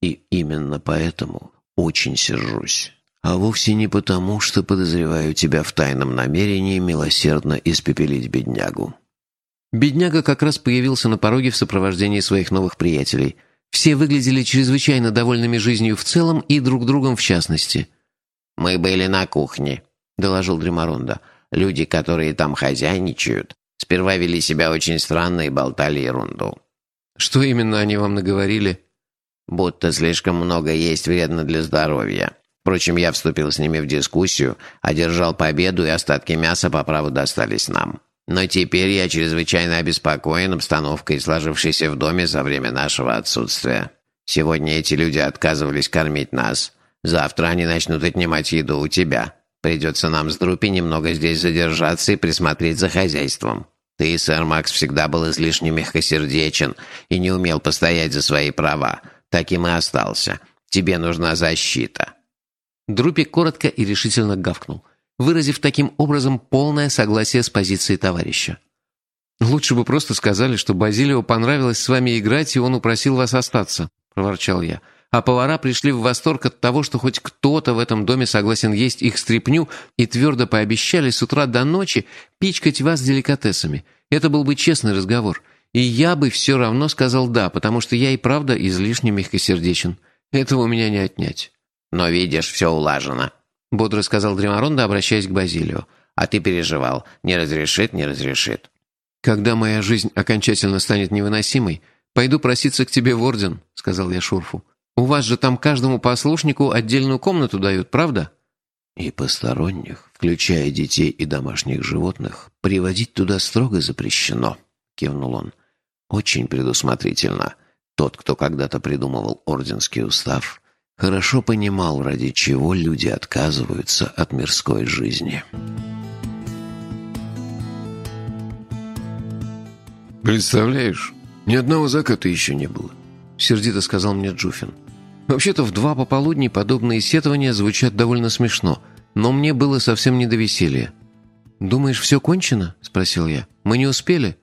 «И именно поэтому очень сержусь. А вовсе не потому, что подозреваю тебя в тайном намерении милосердно испепелить беднягу». Бедняга как раз появился на пороге в сопровождении своих новых приятелей. Все выглядели чрезвычайно довольными жизнью в целом и друг другом в частности. «Мы были на кухне», — доложил Дремаронда. Люди, которые там хозяйничают, сперва вели себя очень странно и болтали ерунду. Что именно они вам наговорили? Будто слишком много есть вредно для здоровья. Впрочем, я вступил с ними в дискуссию, одержал победу, и остатки мяса по праву достались нам. Но теперь я чрезвычайно обеспокоен обстановкой, сложившейся в доме за время нашего отсутствия. Сегодня эти люди отказывались кормить нас. Завтра они начнут отнимать еду у тебя. Придется нам с Друпи немного здесь задержаться и присмотреть за хозяйством. Ты, сэр Макс, всегда был излишне мягкосердечен и не умел постоять за свои права. Таким и остался. Тебе нужна защита». Друпи коротко и решительно гавкнул, выразив таким образом полное согласие с позицией товарища. «Лучше бы просто сказали, что Базилио понравилось с вами играть, и он упросил вас остаться», — проворчал я а повара пришли в восторг от того, что хоть кто-то в этом доме согласен есть их стряпню и твердо пообещали с утра до ночи пичкать вас деликатесами. Это был бы честный разговор. И я бы все равно сказал «да», потому что я и правда излишне мягкосердечен. Этого у меня не отнять. «Но видишь, все улажено», — бодро сказал Дремаронда, обращаясь к Базилио. «А ты переживал. Не разрешит, не разрешит». «Когда моя жизнь окончательно станет невыносимой, пойду проситься к тебе в орден», — сказал я Шурфу. У вас же там каждому послушнику отдельную комнату дают, правда?» «И посторонних, включая детей и домашних животных, приводить туда строго запрещено», — кивнул он. «Очень предусмотрительно. Тот, кто когда-то придумывал орденский устав, хорошо понимал, ради чего люди отказываются от мирской жизни». «Представляешь, ни одного заката еще не было», — сердито сказал мне Джуфин. Вообще-то в два пополудни подобные сетования звучат довольно смешно, но мне было совсем не до веселья. «Думаешь, все кончено?» – спросил я. «Мы не успели?»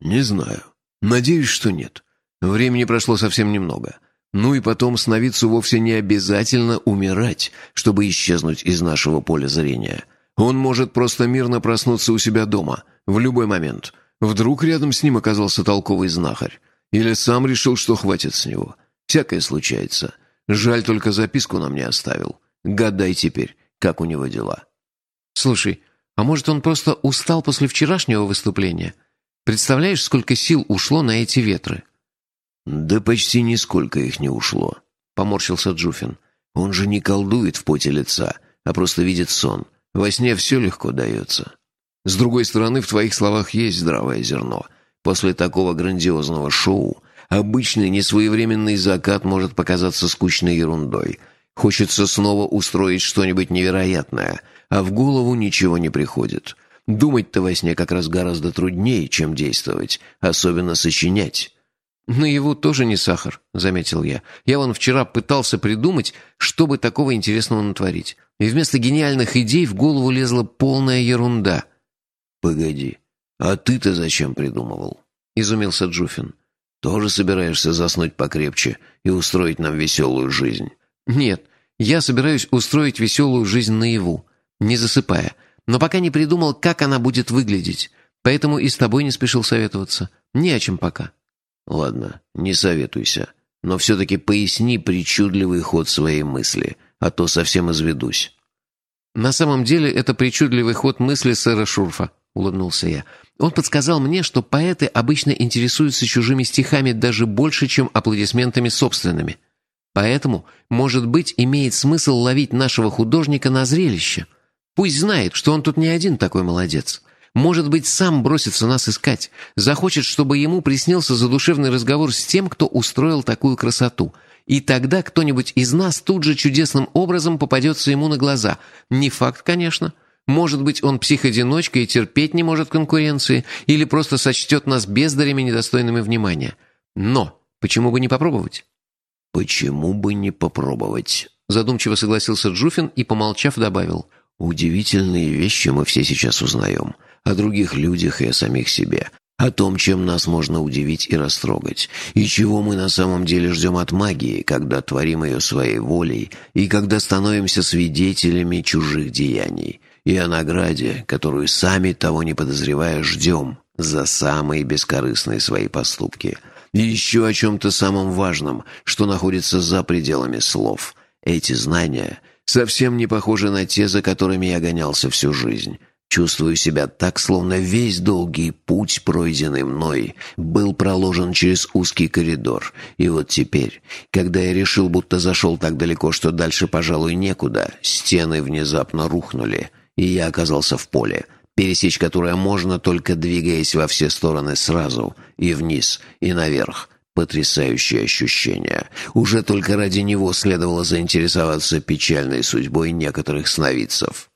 «Не знаю. Надеюсь, что нет. Времени прошло совсем немного. Ну и потом сновидцу вовсе не обязательно умирать, чтобы исчезнуть из нашего поля зрения. Он может просто мирно проснуться у себя дома, в любой момент. Вдруг рядом с ним оказался толковый знахарь. Или сам решил, что хватит с него. Всякое случается. Жаль, только записку нам не оставил. Гадай теперь, как у него дела. Слушай, А может, он просто устал после вчерашнего выступления? Представляешь, сколько сил ушло на эти ветры?» «Да почти нисколько их не ушло», — поморщился Джуфин. «Он же не колдует в поте лица, а просто видит сон. Во сне все легко дается. С другой стороны, в твоих словах есть здравое зерно. После такого грандиозного шоу обычный несвоевременный закат может показаться скучной ерундой. Хочется снова устроить что-нибудь невероятное, а в голову ничего не приходит. Думать-то во сне как раз гораздо труднее, чем действовать, особенно сочинять. «Наяву тоже не сахар», — заметил я. «Я вон вчера пытался придумать, чтобы такого интересного натворить. И вместо гениальных идей в голову лезла полная ерунда». «Погоди, а ты-то зачем придумывал?» — изумился Джуфин. «Тоже собираешься заснуть покрепче и устроить нам веселую жизнь?» «Нет, я собираюсь устроить веселую жизнь наяву, не засыпая, но пока не придумал, как она будет выглядеть, поэтому и с тобой не спешил советоваться. Не о чем пока». «Ладно, не советуйся, но все-таки поясни причудливый ход своей мысли, а то совсем изведусь». «На самом деле это причудливый ход мысли сэра Шурфа», — улыбнулся я. «Он подсказал мне, что поэты обычно интересуются чужими стихами даже больше, чем аплодисментами собственными. Поэтому, может быть, имеет смысл ловить нашего художника на зрелище. Пусть знает, что он тут не один такой молодец». Может быть, сам бросится нас искать. Захочет, чтобы ему приснился задушевный разговор с тем, кто устроил такую красоту. И тогда кто-нибудь из нас тут же чудесным образом попадется ему на глаза. Не факт, конечно. Может быть, он психодиночка и терпеть не может конкуренции, или просто сочтет нас бездарями, недостойными внимания. Но почему бы не попробовать? «Почему бы не попробовать?» Задумчиво согласился Джуфин и, помолчав, добавил. «Удивительные вещи мы все сейчас узнаем о других людях и о самих себе, о том, чем нас можно удивить и растрогать, и чего мы на самом деле ждем от магии, когда творим ее своей волей и когда становимся свидетелями чужих деяний, и о награде, которую сами того не подозревая ждем за самые бескорыстные свои поступки. И еще о чем-то самом важном, что находится за пределами слов. Эти знания совсем не похожи на те, за которыми я гонялся всю жизнь. Чувствую себя так, словно весь долгий путь, пройденный мной, был проложен через узкий коридор. И вот теперь, когда я решил, будто зашел так далеко, что дальше, пожалуй, некуда, стены внезапно рухнули, и я оказался в поле, пересечь которое можно только двигаясь во все стороны сразу, и вниз, и наверх. Потрясающее ощущение. Уже только ради него следовало заинтересоваться печальной судьбой некоторых сновидцев.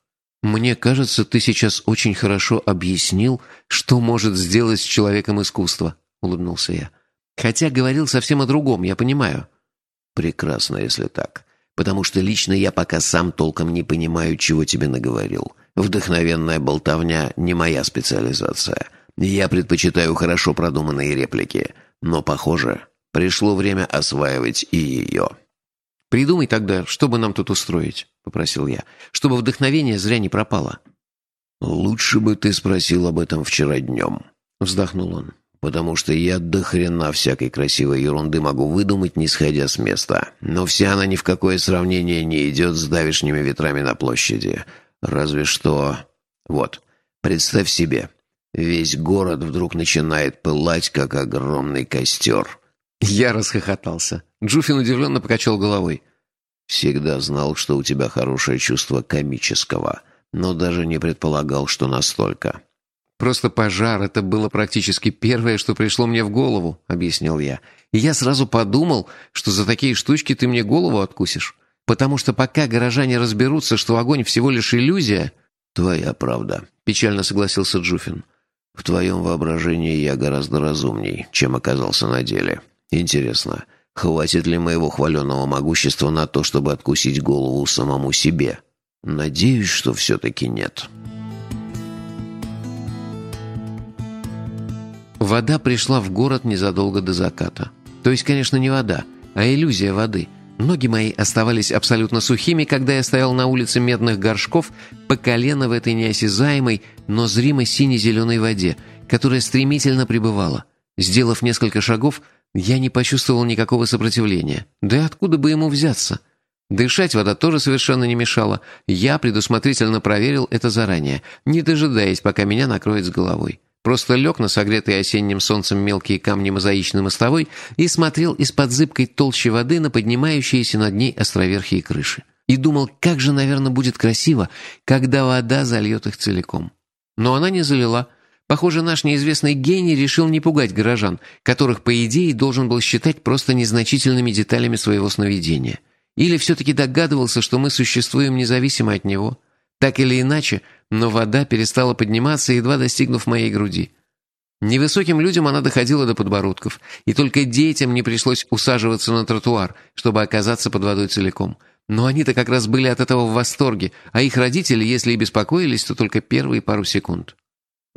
«Мне кажется, ты сейчас очень хорошо объяснил, что может сделать с человеком искусство», — улыбнулся я. «Хотя говорил совсем о другом, я понимаю». «Прекрасно, если так. Потому что лично я пока сам толком не понимаю, чего тебе наговорил. Вдохновенная болтовня — не моя специализация. Я предпочитаю хорошо продуманные реплики. Но, похоже, пришло время осваивать и ее». «Придумай тогда, что бы нам тут устроить», — попросил я, «чтобы вдохновение зря не пропало». «Лучше бы ты спросил об этом вчера днем», — вздохнул он. «Потому что я до хрена всякой красивой ерунды могу выдумать, не сходя с места. Но вся она ни в какое сравнение не идет с давишними ветрами на площади. Разве что... Вот, представь себе, весь город вдруг начинает пылать, как огромный костер». Я расхохотался. Джуфин удивленно покачал головой. «Всегда знал, что у тебя хорошее чувство комического, но даже не предполагал, что настолько». «Просто пожар — это было практически первое, что пришло мне в голову», — объяснил я. «И я сразу подумал, что за такие штучки ты мне голову откусишь. Потому что пока горожане разберутся, что огонь всего лишь иллюзия...» «Твоя правда», — печально согласился Джуфин. «В твоем воображении я гораздо разумней, чем оказался на деле». Интересно, хватит ли моего хваленного могущества на то, чтобы откусить голову самому себе? Надеюсь, что все-таки нет. Вода пришла в город незадолго до заката. То есть, конечно, не вода, а иллюзия воды. Ноги мои оставались абсолютно сухими, когда я стоял на улице медных горшков по колено в этой неосязаемой, но зримо сине-зеленой воде, которая стремительно прибывала. Сделав несколько шагов, я не почувствовал никакого сопротивления. Да и откуда бы ему взяться? Дышать вода тоже совершенно не мешала. Я предусмотрительно проверил это заранее, не дожидаясь, пока меня накроет с головой. Просто лег на согретые осенним солнцем мелкие камни мозаичной мостовой и смотрел из-под зыбкой толщи воды на поднимающиеся над ней островерхие крыши. И думал, как же, наверное, будет красиво, когда вода зальет их целиком. Но она не залила. Похоже, наш неизвестный гений решил не пугать горожан, которых, по идее, должен был считать просто незначительными деталями своего сновидения. Или все-таки догадывался, что мы существуем независимо от него. Так или иначе, но вода перестала подниматься, едва достигнув моей груди. Невысоким людям она доходила до подбородков, и только детям не пришлось усаживаться на тротуар, чтобы оказаться под водой целиком. Но они-то как раз были от этого в восторге, а их родители, если и беспокоились, то только первые пару секунд.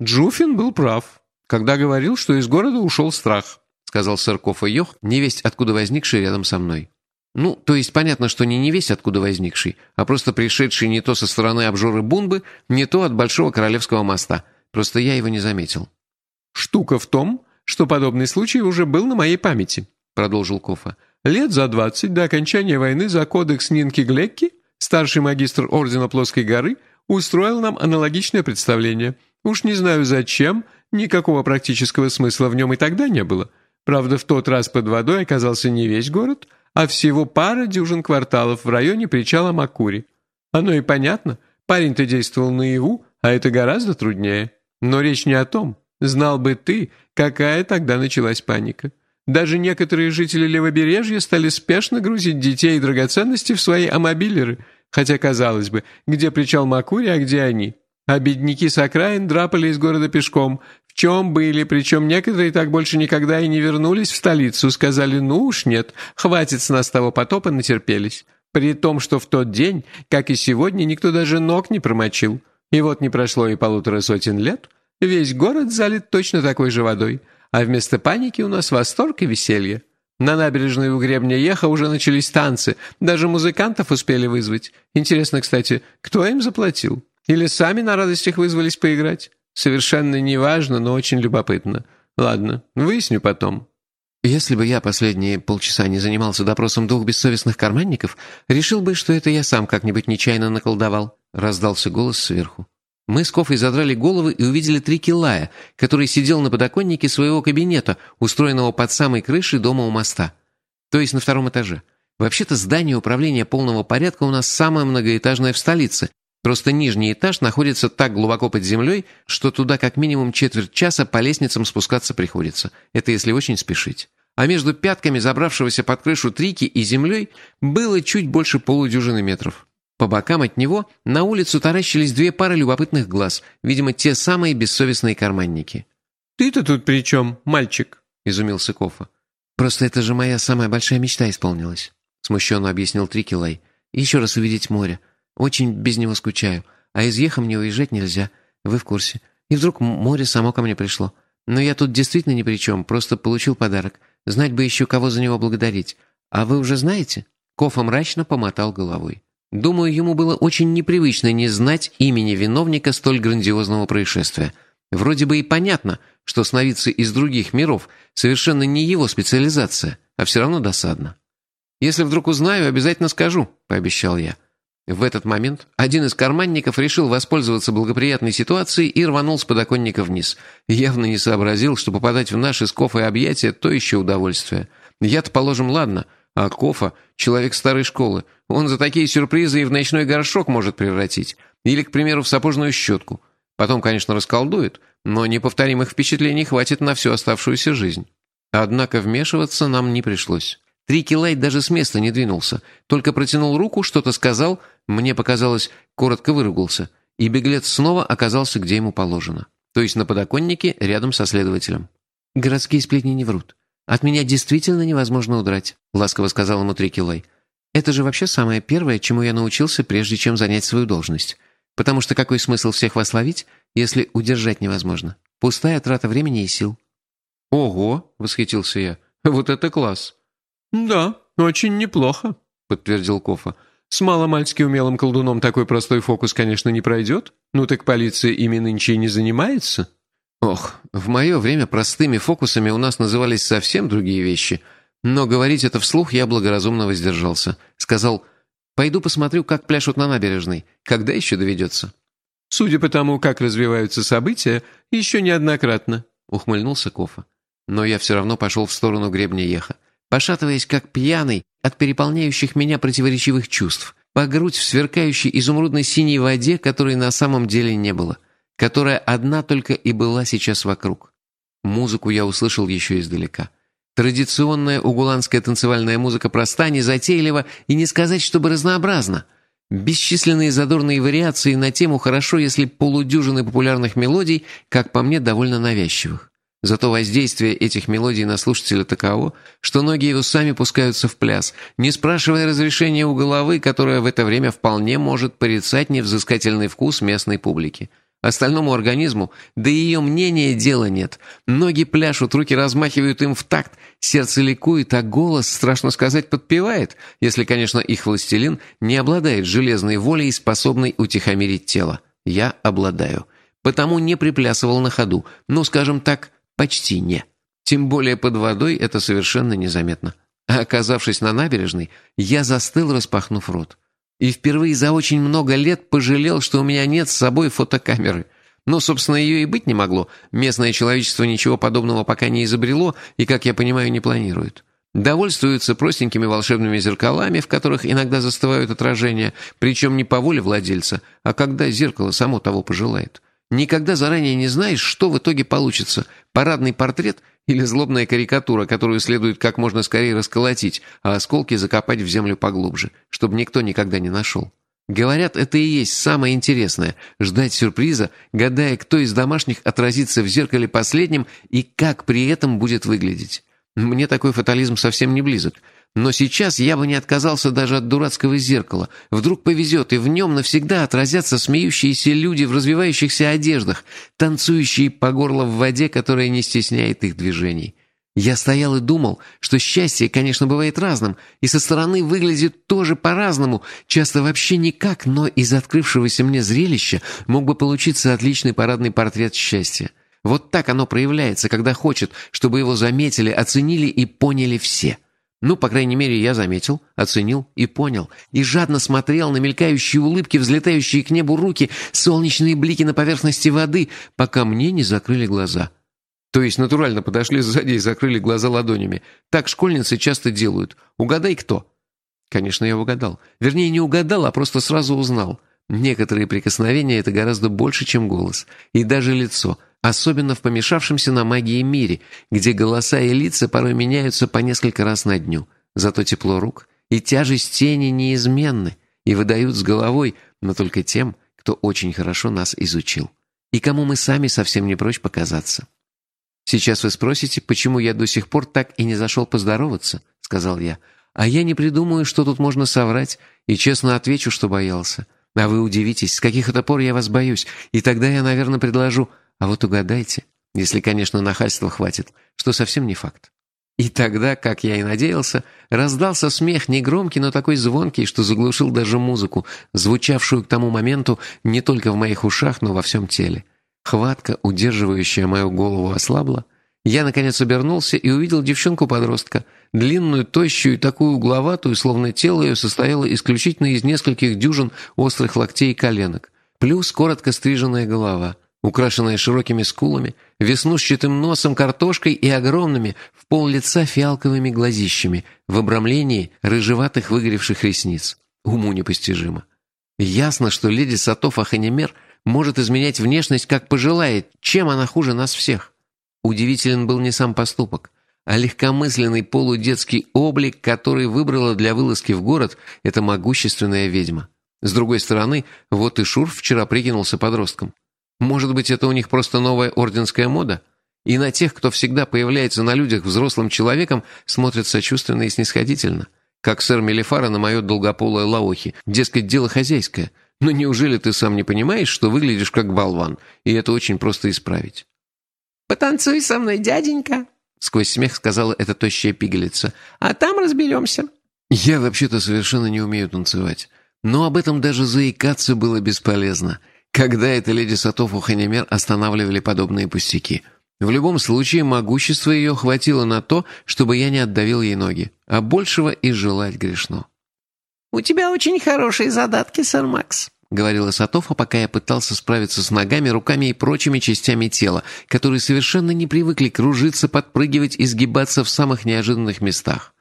«Джуфин был прав, когда говорил, что из города ушел страх», сказал Сырков и Йох, невесть откуда возникший рядом со мной. Ну, то есть понятно, что не невесть откуда возникший, а просто пришедший не то со стороны обжоры Бунбы, не то от Большого Королевского моста. Просто я его не заметил. «Штука в том, что подобный случай уже был на моей памяти», продолжил Кофа. «Лет за двадцать до окончания войны за кодекс Нинки Глекки старший магистр Ордена Плоской горы устроил нам аналогичное представление. Уж не знаю зачем, никакого практического смысла в нем и тогда не было. Правда, в тот раз под водой оказался не весь город, а всего пара дюжин кварталов в районе причала Макури. Оно и понятно, парень-то действовал наяву, а это гораздо труднее. Но речь не о том. Знал бы ты, какая тогда началась паника. Даже некоторые жители левобережья стали спешно грузить детей и драгоценности в свои амобилеры, хотя, казалось бы, где причал Макури, а где они. А бедняки с окраин драпали из города пешком, чем были, причем некоторые так больше никогда и не вернулись в столицу, сказали «ну уж нет, хватит с нас того потопа, натерпелись». При том, что в тот день, как и сегодня, никто даже ног не промочил. И вот не прошло и полутора сотен лет, весь город залит точно такой же водой, а вместо паники у нас восторг и веселье. На набережной у гребня Еха уже начались танцы, даже музыкантов успели вызвать. Интересно, кстати, кто им заплатил? Или сами на радостях вызвались поиграть? Совершенно неважно, но очень любопытно. Ладно, выясню потом». Если бы я последние полчаса не занимался допросом двух бессовестных карманников, решил бы, что это я сам как-нибудь нечаянно наколдовал», — раздался голос сверху. Мы с Кофой задрали головы и увидели три килая, который сидел на подоконнике своего кабинета, устроенного под самой крышей дома у моста. То есть на втором этаже. Вообще-то здание управления полного порядка у нас самое многоэтажное в столице, Просто нижний этаж находится так глубоко под землей, что туда как минимум четверть часа по лестницам спускаться приходится. Это если очень спешить. А между пятками забравшегося под крышу Трики и землей было чуть больше полудюжины метров. По бокам от него на улицу таращились две пары любопытных глаз, видимо, те самые бессовестные карманники. «Ты-то тут при чем, мальчик?» – изумился Кофа. «Просто это же моя самая большая мечта исполнилась», – смущенно объяснил Трикилай. «Еще раз увидеть море. Очень без него скучаю. А из Еха мне уезжать нельзя. Вы в курсе. И вдруг море само ко мне пришло. Но я тут действительно ни при чем, просто получил подарок. Знать бы еще, кого за него благодарить. А вы уже знаете?» Кофа мрачно помотал головой. Думаю, ему было очень непривычно не знать имени виновника столь грандиозного происшествия. Вроде бы и понятно, что сновидцы из других миров совершенно не его специализация, а все равно досадно. «Если вдруг узнаю, обязательно скажу», — пообещал я. В этот момент один из карманников решил воспользоваться благоприятной ситуацией и рванул с подоконника вниз. Явно не сообразил, что попадать в наши с Кофой объятия – то еще удовольствие. Я-то, положим, ладно, а Кофа – человек старой школы. Он за такие сюрпризы и в ночной горшок может превратить. Или, к примеру, в сапожную щетку. Потом, конечно, расколдует, но неповторимых впечатлений хватит на всю оставшуюся жизнь. Однако вмешиваться нам не пришлось. Трики Лайт даже с места не двинулся, только протянул руку, что-то сказал, мне показалось, коротко выругался, и беглец снова оказался, где ему положено, то есть на подоконнике рядом со следователем. «Городские сплетни не врут. От меня действительно невозможно удрать», — ласково сказал ему Трики Лай. «Это же вообще самое первое, чему я научился, прежде чем занять свою должность. Потому что какой смысл всех вас ловить, если удержать невозможно? Пустая трата времени и сил». «Ого!» — восхитился я. «Вот это класс!» «Да, очень неплохо», — подтвердил Кофа. «С маломальски умелым колдуном такой простой фокус, конечно, не пройдет. Ну так полиция ими нынче и не занимается». «Ох, в мое время простыми фокусами у нас назывались совсем другие вещи. Но говорить это вслух я благоразумно воздержался. Сказал, Пойду посмотрю, как пляшут на набережной. Когда еще доведется?» «Судя по тому, как развиваются события, еще неоднократно», — ухмыльнулся Кофа. Но я все равно пошел в сторону гребня Еха, пошатываясь как пьяный от переполняющих меня противоречивых чувств, по грудь в сверкающей изумрудной синей воде, которой на самом деле не было, которая одна только и была сейчас вокруг. Музыку я услышал еще издалека. Традиционная угуланская танцевальная музыка проста, незатейлива и не сказать, чтобы разнообразна. Бесчисленные задорные вариации на тему «хорошо, если полудюжины популярных мелодий», как по мне, довольно навязчивых. Зато воздействие этих мелодий на слушателя таково, что ноги его сами пускаются в пляс, не спрашивая разрешения у головы, которая в это время вполне может порицать невзыскательный вкус местной публики. Остальному организму, да и ее мнения дела нет. Ноги пляшут, руки размахивают им в такт, сердце ликует, а голос, страшно сказать, подпевает, если, конечно, их властелин не обладает железной волей, способной утихомирить тело. Я обладаю. Потому не приплясывал на ходу, ну, скажем так, Почти не. Тем более под водой это совершенно незаметно. А оказавшись на набережной, я застыл, распахнув рот. И впервые за очень много лет пожалел, что у меня нет с собой фотокамеры. Но, собственно, ее и быть не могло. Местное человечество ничего подобного пока не изобрело и, как я понимаю, не планирует. Довольствуются простенькими волшебными зеркалами, в которых иногда застывают отражения, причем не по воле владельца, а когда зеркало само того пожелает. Никогда заранее не знаешь, что в итоге получится – парадный портрет или злобная карикатура, которую следует как можно скорее расколотить, а осколки закопать в землю поглубже, чтобы никто никогда не нашел. Говорят, это и есть самое интересное – ждать сюрприза, гадая, кто из домашних отразится в зеркале последним и как при этом будет выглядеть. Мне такой фатализм совсем не близок – но сейчас я бы не отказался даже от дурацкого зеркала. Вдруг повезет, и в нем навсегда отразятся смеющиеся люди в развивающихся одеждах, танцующие по горло в воде, которая не стесняет их движений. Я стоял и думал, что счастье, конечно, бывает разным, и со стороны выглядит тоже по-разному, часто вообще никак, но из открывшегося мне зрелища мог бы получиться отличный парадный портрет счастья. Вот так оно проявляется, когда хочет, чтобы его заметили, оценили и поняли все. Ну, по крайней мере, я заметил, оценил и понял. И жадно смотрел на мелькающие улыбки, взлетающие к небу руки, солнечные блики на поверхности воды, пока мне не закрыли глаза. То есть натурально подошли сзади и закрыли глаза ладонями. Так школьницы часто делают. Угадай, кто? Конечно, я угадал. Вернее, не угадал, а просто сразу узнал. Некоторые прикосновения — это гораздо больше, чем голос. И даже лицо — Особенно в помешавшемся на магии мире, где голоса и лица порой меняются по несколько раз на дню. Зато тепло рук и тяжесть тени неизменны и выдают с головой, но только тем, кто очень хорошо нас изучил. И кому мы сами совсем не прочь показаться. «Сейчас вы спросите, почему я до сих пор так и не зашел поздороваться?» — сказал я. «А я не придумаю, что тут можно соврать, и честно отвечу, что боялся. А вы удивитесь, с каких это пор я вас боюсь, и тогда я, наверное, предложу...» А вот угадайте, если, конечно, нахальства хватит, что совсем не факт. И тогда, как я и надеялся, раздался смех негромкий, но такой звонкий, что заглушил даже музыку, звучавшую к тому моменту не только в моих ушах, но во всем теле. Хватка, удерживающая мою голову, ослабла. Я, наконец, обернулся и увидел девчонку-подростка, длинную, тощую такую угловатую, словно тело ее состояло исключительно из нескольких дюжин острых локтей и коленок, плюс коротко стриженная голова — украшенная широкими скулами, веснушчатым носом картошкой и огромными в пол лица фиалковыми глазищами в обрамлении рыжеватых выгоревших ресниц. Уму непостижимо. Ясно, что леди Сатов Аханемер может изменять внешность, как пожелает, чем она хуже нас всех. Удивителен был не сам поступок, а легкомысленный полудетский облик, который выбрала для вылазки в город эта могущественная ведьма. С другой стороны, вот и Шурф вчера прикинулся подростком. Может быть, это у них просто новая орденская мода? И на тех, кто всегда появляется на людях взрослым человеком, смотрят сочувственно и снисходительно. Как сэр Мелифара на мое долгополое лаохи. Дескать, дело хозяйское. Но неужели ты сам не понимаешь, что выглядишь как болван? И это очень просто исправить. «Потанцуй со мной, дяденька!» Сквозь смех сказала эта тощая пигалица. «А там разберемся». Я вообще-то совершенно не умею танцевать. Но об этом даже заикаться было бесполезно. Когда это леди Сатофу Ханимер останавливали подобные пустяки? В любом случае, могущество ее хватило на то, чтобы я не отдавил ей ноги, а большего и желать грешно. «У тебя очень хорошие задатки, сэр Макс», — говорила Сатофа, пока я пытался справиться с ногами, руками и прочими частями тела, которые совершенно не привыкли кружиться, подпрыгивать и сгибаться в самых неожиданных местах.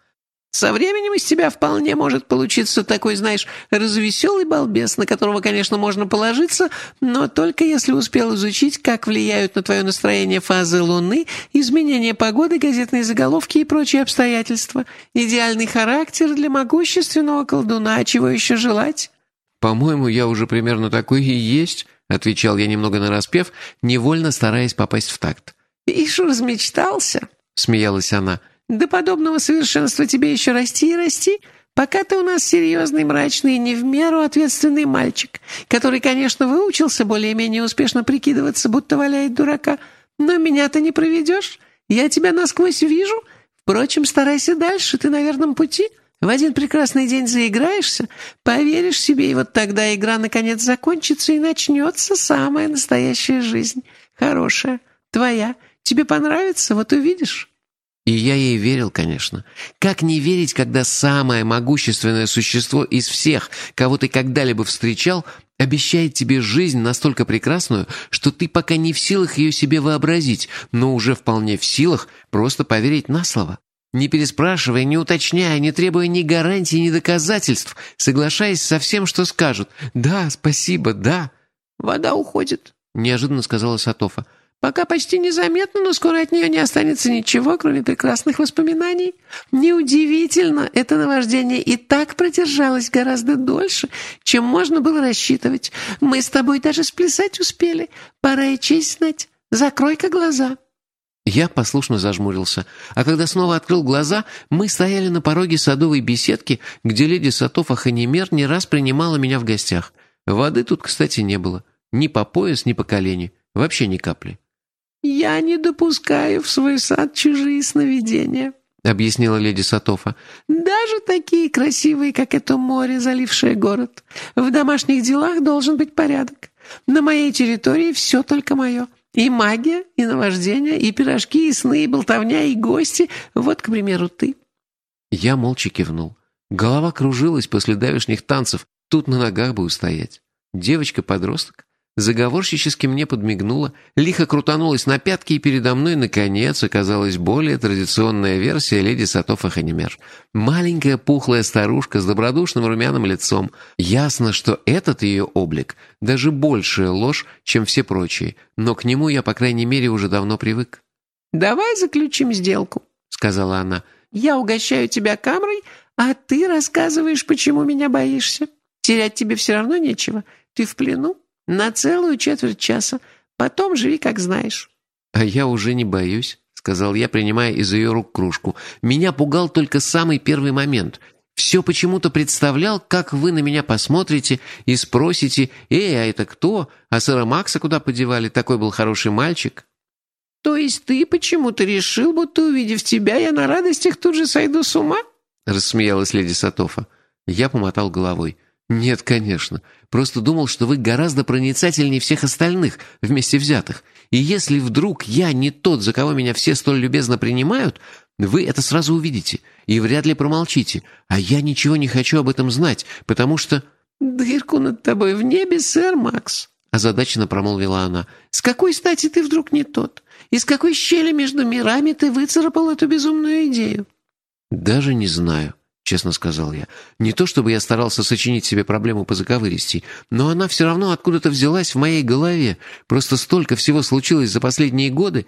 Со временем из тебя вполне может получиться такой, знаешь, развеселый балбес, на которого, конечно, можно положиться, но только если успел изучить, как влияют на твое настроение фазы Луны, изменения погоды, газетные заголовки и прочие обстоятельства. Идеальный характер для могущественного колдуна, чего еще желать? «По-моему, я уже примерно такой и есть», — отвечал я немного нараспев, невольно стараясь попасть в такт. «Ишь, размечтался», — смеялась она, — до подобного совершенства тебе еще расти и расти, пока ты у нас серьезный, мрачный и не в меру ответственный мальчик, который, конечно, выучился более-менее успешно прикидываться, будто валяет дурака, но меня ты не проведешь. Я тебя насквозь вижу. Впрочем, старайся дальше, ты на верном пути». В один прекрасный день заиграешься, поверишь себе, и вот тогда игра наконец закончится, и начнется самая настоящая жизнь. Хорошая, твоя. Тебе понравится, вот увидишь». И я ей верил, конечно. Как не верить, когда самое могущественное существо из всех, кого ты когда-либо встречал, обещает тебе жизнь настолько прекрасную, что ты пока не в силах ее себе вообразить, но уже вполне в силах просто поверить на слово. Не переспрашивая, не уточняя, не требуя ни гарантий, ни доказательств, соглашаясь со всем, что скажут. «Да, спасибо, да». «Вода уходит», — неожиданно сказала Сатофа. Пока почти незаметно, но скоро от нее не останется ничего, кроме прекрасных воспоминаний. Неудивительно, это наваждение и так продержалось гораздо дольше, чем можно было рассчитывать. Мы с тобой даже сплясать успели. Пора и честь знать. Закрой-ка глаза». Я послушно зажмурился, а когда снова открыл глаза, мы стояли на пороге садовой беседки, где леди Сатофа Ханимер не раз принимала меня в гостях. Воды тут, кстати, не было. Ни по пояс, ни по колени. Вообще ни капли. «Я не допускаю в свой сад чужие сновидения», — объяснила леди Сатофа. «Даже такие красивые, как это море, залившее город. В домашних делах должен быть порядок. На моей территории все только мое. И магия, и наваждение, и пирожки, и сны, и болтовня, и гости. Вот, к примеру, ты». Я молча кивнул. Голова кружилась после давешних танцев. Тут на ногах бы устоять. Девочка-подросток заговорщически мне подмигнула, лихо крутанулась на пятки, и передо мной, наконец, оказалась более традиционная версия леди Сатофа Ханимер. Маленькая пухлая старушка с добродушным румяным лицом. Ясно, что этот ее облик даже большая ложь, чем все прочие, но к нему я, по крайней мере, уже давно привык. «Давай заключим сделку», — сказала она. «Я угощаю тебя камрой, а ты рассказываешь, почему меня боишься. Терять тебе все равно нечего. Ты в плену, на целую четверть часа. Потом живи, как знаешь». «А я уже не боюсь», — сказал я, принимая из ее рук кружку. «Меня пугал только самый первый момент. Все почему-то представлял, как вы на меня посмотрите и спросите, «Эй, а это кто? А сэра Макса куда подевали? Такой был хороший мальчик». «То есть ты почему-то решил, будто увидев тебя, я на радостях тут же сойду с ума?» — рассмеялась леди Сатофа. Я помотал головой. «Нет, конечно. Просто думал, что вы гораздо проницательнее всех остальных, вместе взятых. И если вдруг я не тот, за кого меня все столь любезно принимают, вы это сразу увидите и вряд ли промолчите. А я ничего не хочу об этом знать, потому что...» «Дырку над тобой в небе, сэр Макс», — озадаченно промолвила она. «С какой стати ты вдруг не тот? Из какой щели между мирами ты выцарапал эту безумную идею?» «Даже не знаю», — честно сказал я. «Не то чтобы я старался сочинить себе проблему по заковыристей, но она все равно откуда-то взялась в моей голове. Просто столько всего случилось за последние годы».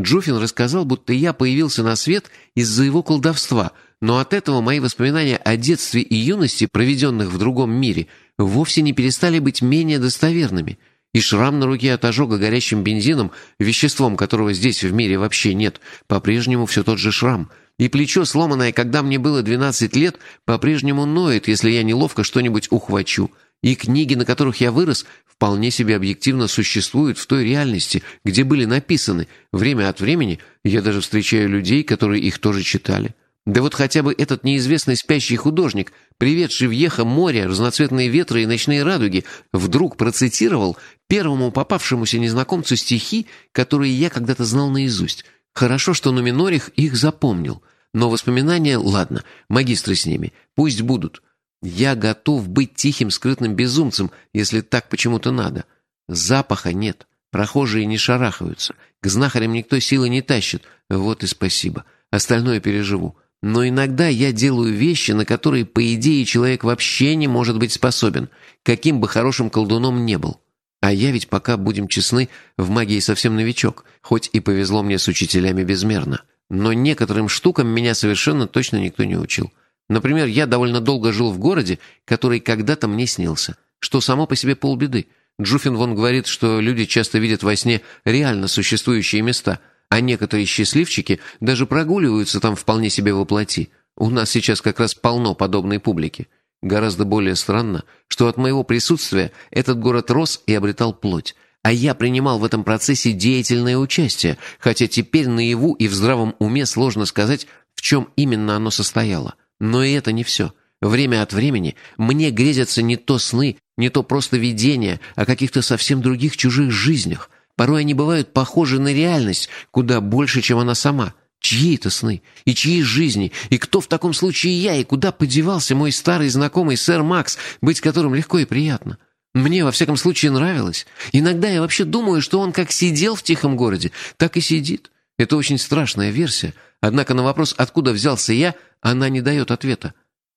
Джуфин рассказал, будто я появился на свет из-за его колдовства, но от этого мои воспоминания о детстве и юности, проведенных в другом мире, вовсе не перестали быть менее достоверными. И шрам на руке от ожога горящим бензином, веществом которого здесь в мире вообще нет, по-прежнему все тот же шрам — и плечо, сломанное, когда мне было 12 лет, по-прежнему ноет, если я неловко что-нибудь ухвачу. И книги, на которых я вырос, вполне себе объективно существуют в той реальности, где были написаны. Время от времени я даже встречаю людей, которые их тоже читали. Да вот хотя бы этот неизвестный спящий художник, приведший в Ехо море, разноцветные ветры и ночные радуги, вдруг процитировал первому попавшемуся незнакомцу стихи, которые я когда-то знал наизусть – Хорошо, что Нуминорих их запомнил. Но воспоминания, ладно, магистры с ними, пусть будут. Я готов быть тихим, скрытным безумцем, если так почему-то надо. Запаха нет, прохожие не шарахаются, к знахарям никто силы не тащит. Вот и спасибо. Остальное переживу. Но иногда я делаю вещи, на которые, по идее, человек вообще не может быть способен, каким бы хорошим колдуном не был. А я ведь, пока будем честны, в магии совсем новичок, хоть и повезло мне с учителями безмерно. Но некоторым штукам меня совершенно точно никто не учил. Например, я довольно долго жил в городе, который когда-то мне снился, что само по себе полбеды. Джуфин вон говорит, что люди часто видят во сне реально существующие места, а некоторые счастливчики даже прогуливаются там вполне себе воплоти. У нас сейчас как раз полно подобной публики. Гораздо более странно, что от моего присутствия этот город рос и обретал плоть, а я принимал в этом процессе деятельное участие, хотя теперь наяву и в здравом уме сложно сказать, в чем именно оно состояло. Но и это не все. Время от времени мне грезятся не то сны, не то просто видения о каких-то совсем других чужих жизнях. Порой они бывают похожи на реальность куда больше, чем она сама. Чьи это сны? И чьи жизни? И кто в таком случае я? И куда подевался мой старый знакомый сэр Макс, быть которым легко и приятно? Мне, во всяком случае, нравилось. Иногда я вообще думаю, что он как сидел в тихом городе, так и сидит. Это очень страшная версия. Однако на вопрос, откуда взялся я, она не дает ответа.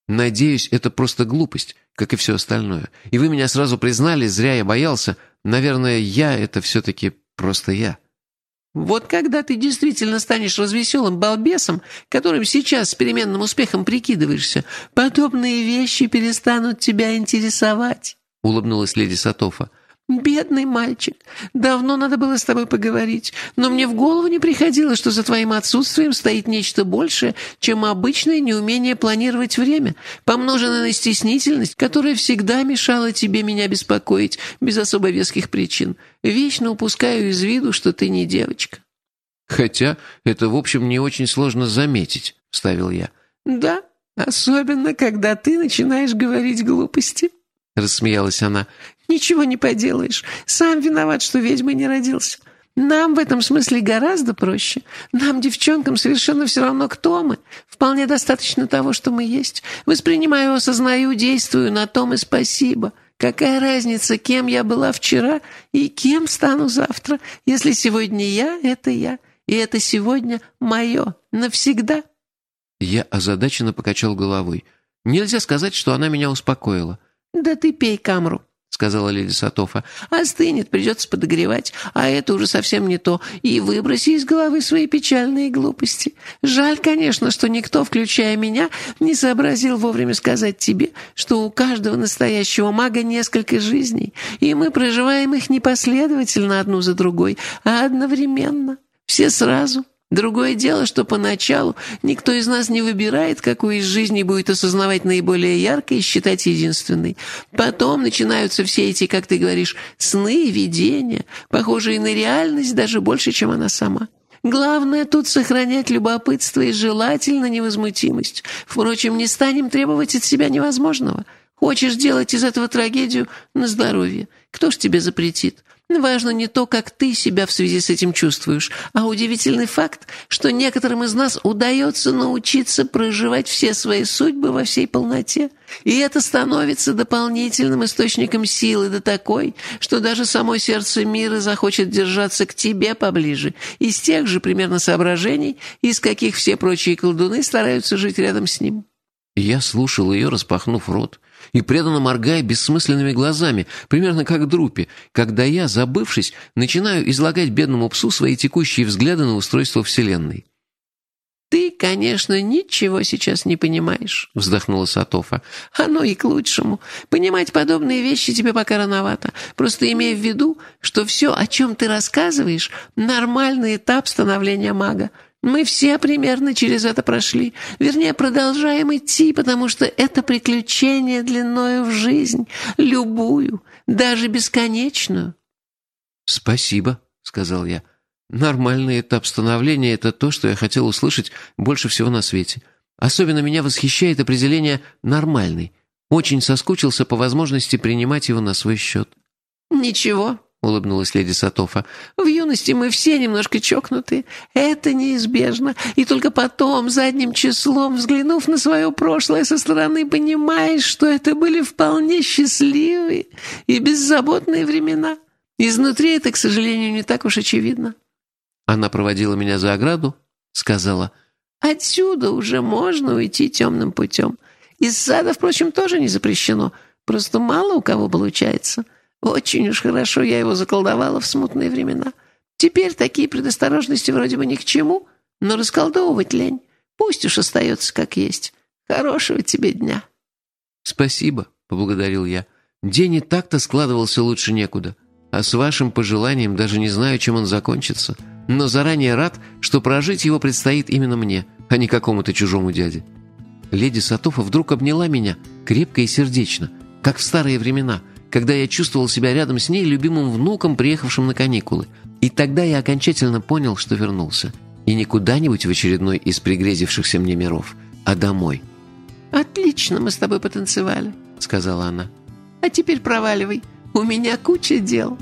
Надеюсь, это просто глупость, как и все остальное. И вы меня сразу признали, зря я боялся. Наверное, я — это все-таки просто я. Вот когда ты действительно станешь развеселым балбесом, которым сейчас с переменным успехом прикидываешься, подобные вещи перестанут тебя интересовать», — улыбнулась леди Сатофа. «Бедный мальчик. Давно надо было с тобой поговорить, но мне в голову не приходило, что за твоим отсутствием стоит нечто большее, чем обычное неумение планировать время, помноженное на стеснительность, которая всегда мешала тебе меня беспокоить без особо веских причин. Вечно упускаю из виду, что ты не девочка». «Хотя это, в общем, не очень сложно заметить», — вставил я. «Да, особенно, когда ты начинаешь говорить глупости». — рассмеялась она. «Ничего не поделаешь. Сам виноват, что ведьмой не родился. Нам в этом смысле гораздо проще. Нам, девчонкам, совершенно все равно, кто мы. Вполне достаточно того, что мы есть. Воспринимаю, осознаю, действую, на том и спасибо. Какая разница, кем я была вчера и кем стану завтра, если сегодня я — это я, и это сегодня мое, навсегда?» Я озадаченно покачал головой. Нельзя сказать, что она меня успокоила. «Да ты пей камру», — сказала леди Сатофа. «Остынет, придется подогревать, а это уже совсем не то. И выброси из головы свои печальные глупости. Жаль, конечно, что никто, включая меня, не сообразил вовремя сказать тебе, что у каждого настоящего мага несколько жизней, и мы проживаем их не последовательно одну за другой, а одновременно. Все сразу, Другое дело, что поначалу никто из нас не выбирает, какую из жизней будет осознавать наиболее ярко и считать единственной. Потом начинаются все эти, как ты говоришь, сны и видения, похожие на реальность даже больше, чем она сама. Главное тут сохранять любопытство и желательно невозмутимость. Впрочем, не станем требовать от себя невозможного. Хочешь делать из этого трагедию на здоровье. Кто ж тебе запретит? Важно не то, как ты себя в связи с этим чувствуешь, а удивительный факт, что некоторым из нас удается научиться проживать все свои судьбы во всей полноте. И это становится дополнительным источником силы до такой, что даже само сердце мира захочет держаться к тебе поближе, из тех же примерно соображений, из каких все прочие колдуны стараются жить рядом с ним. Я слушал ее, распахнув рот и преданно моргая бессмысленными глазами, примерно как Друпи, когда я, забывшись, начинаю излагать бедному псу свои текущие взгляды на устройство Вселенной. «Ты, конечно, ничего сейчас не понимаешь», — вздохнула Сатофа. «Оно и к лучшему. Понимать подобные вещи тебе пока рановато. Просто имей в виду, что все, о чем ты рассказываешь, — нормальный этап становления мага. Мы все примерно через это прошли. Вернее, продолжаем идти, потому что это приключение длиною в жизнь, любую, даже бесконечную». «Спасибо», — сказал я. «Нормальный этап становления — это то, что я хотел услышать больше всего на свете. Особенно меня восхищает определение «нормальный». Очень соскучился по возможности принимать его на свой счет». «Ничего, — улыбнулась леди Сатофа. «В юности мы все немножко чокнуты. Это неизбежно. И только потом, задним числом, взглянув на свое прошлое со стороны, понимаешь, что это были вполне счастливые и беззаботные времена. Изнутри это, к сожалению, не так уж очевидно». Она проводила меня за ограду, сказала, «Отсюда уже можно уйти темным путем. Из сада, впрочем, тоже не запрещено. Просто мало у кого получается». Очень уж хорошо я его заколдовала в смутные времена. Теперь такие предосторожности вроде бы ни к чему, но расколдовывать лень. Пусть уж остается как есть. Хорошего тебе дня». «Спасибо», — поблагодарил я. «День и так-то складывался лучше некуда. А с вашим пожеланием даже не знаю, чем он закончится. Но заранее рад, что прожить его предстоит именно мне, а не какому-то чужому дяде». Леди Сатофа вдруг обняла меня, крепко и сердечно, как в старые времена — когда я чувствовал себя рядом с ней любимым внуком, приехавшим на каникулы. И тогда я окончательно понял, что вернулся. И не куда-нибудь в очередной из пригрезившихся мне миров, а домой. «Отлично мы с тобой потанцевали», — сказала она. «А теперь проваливай. У меня куча дел».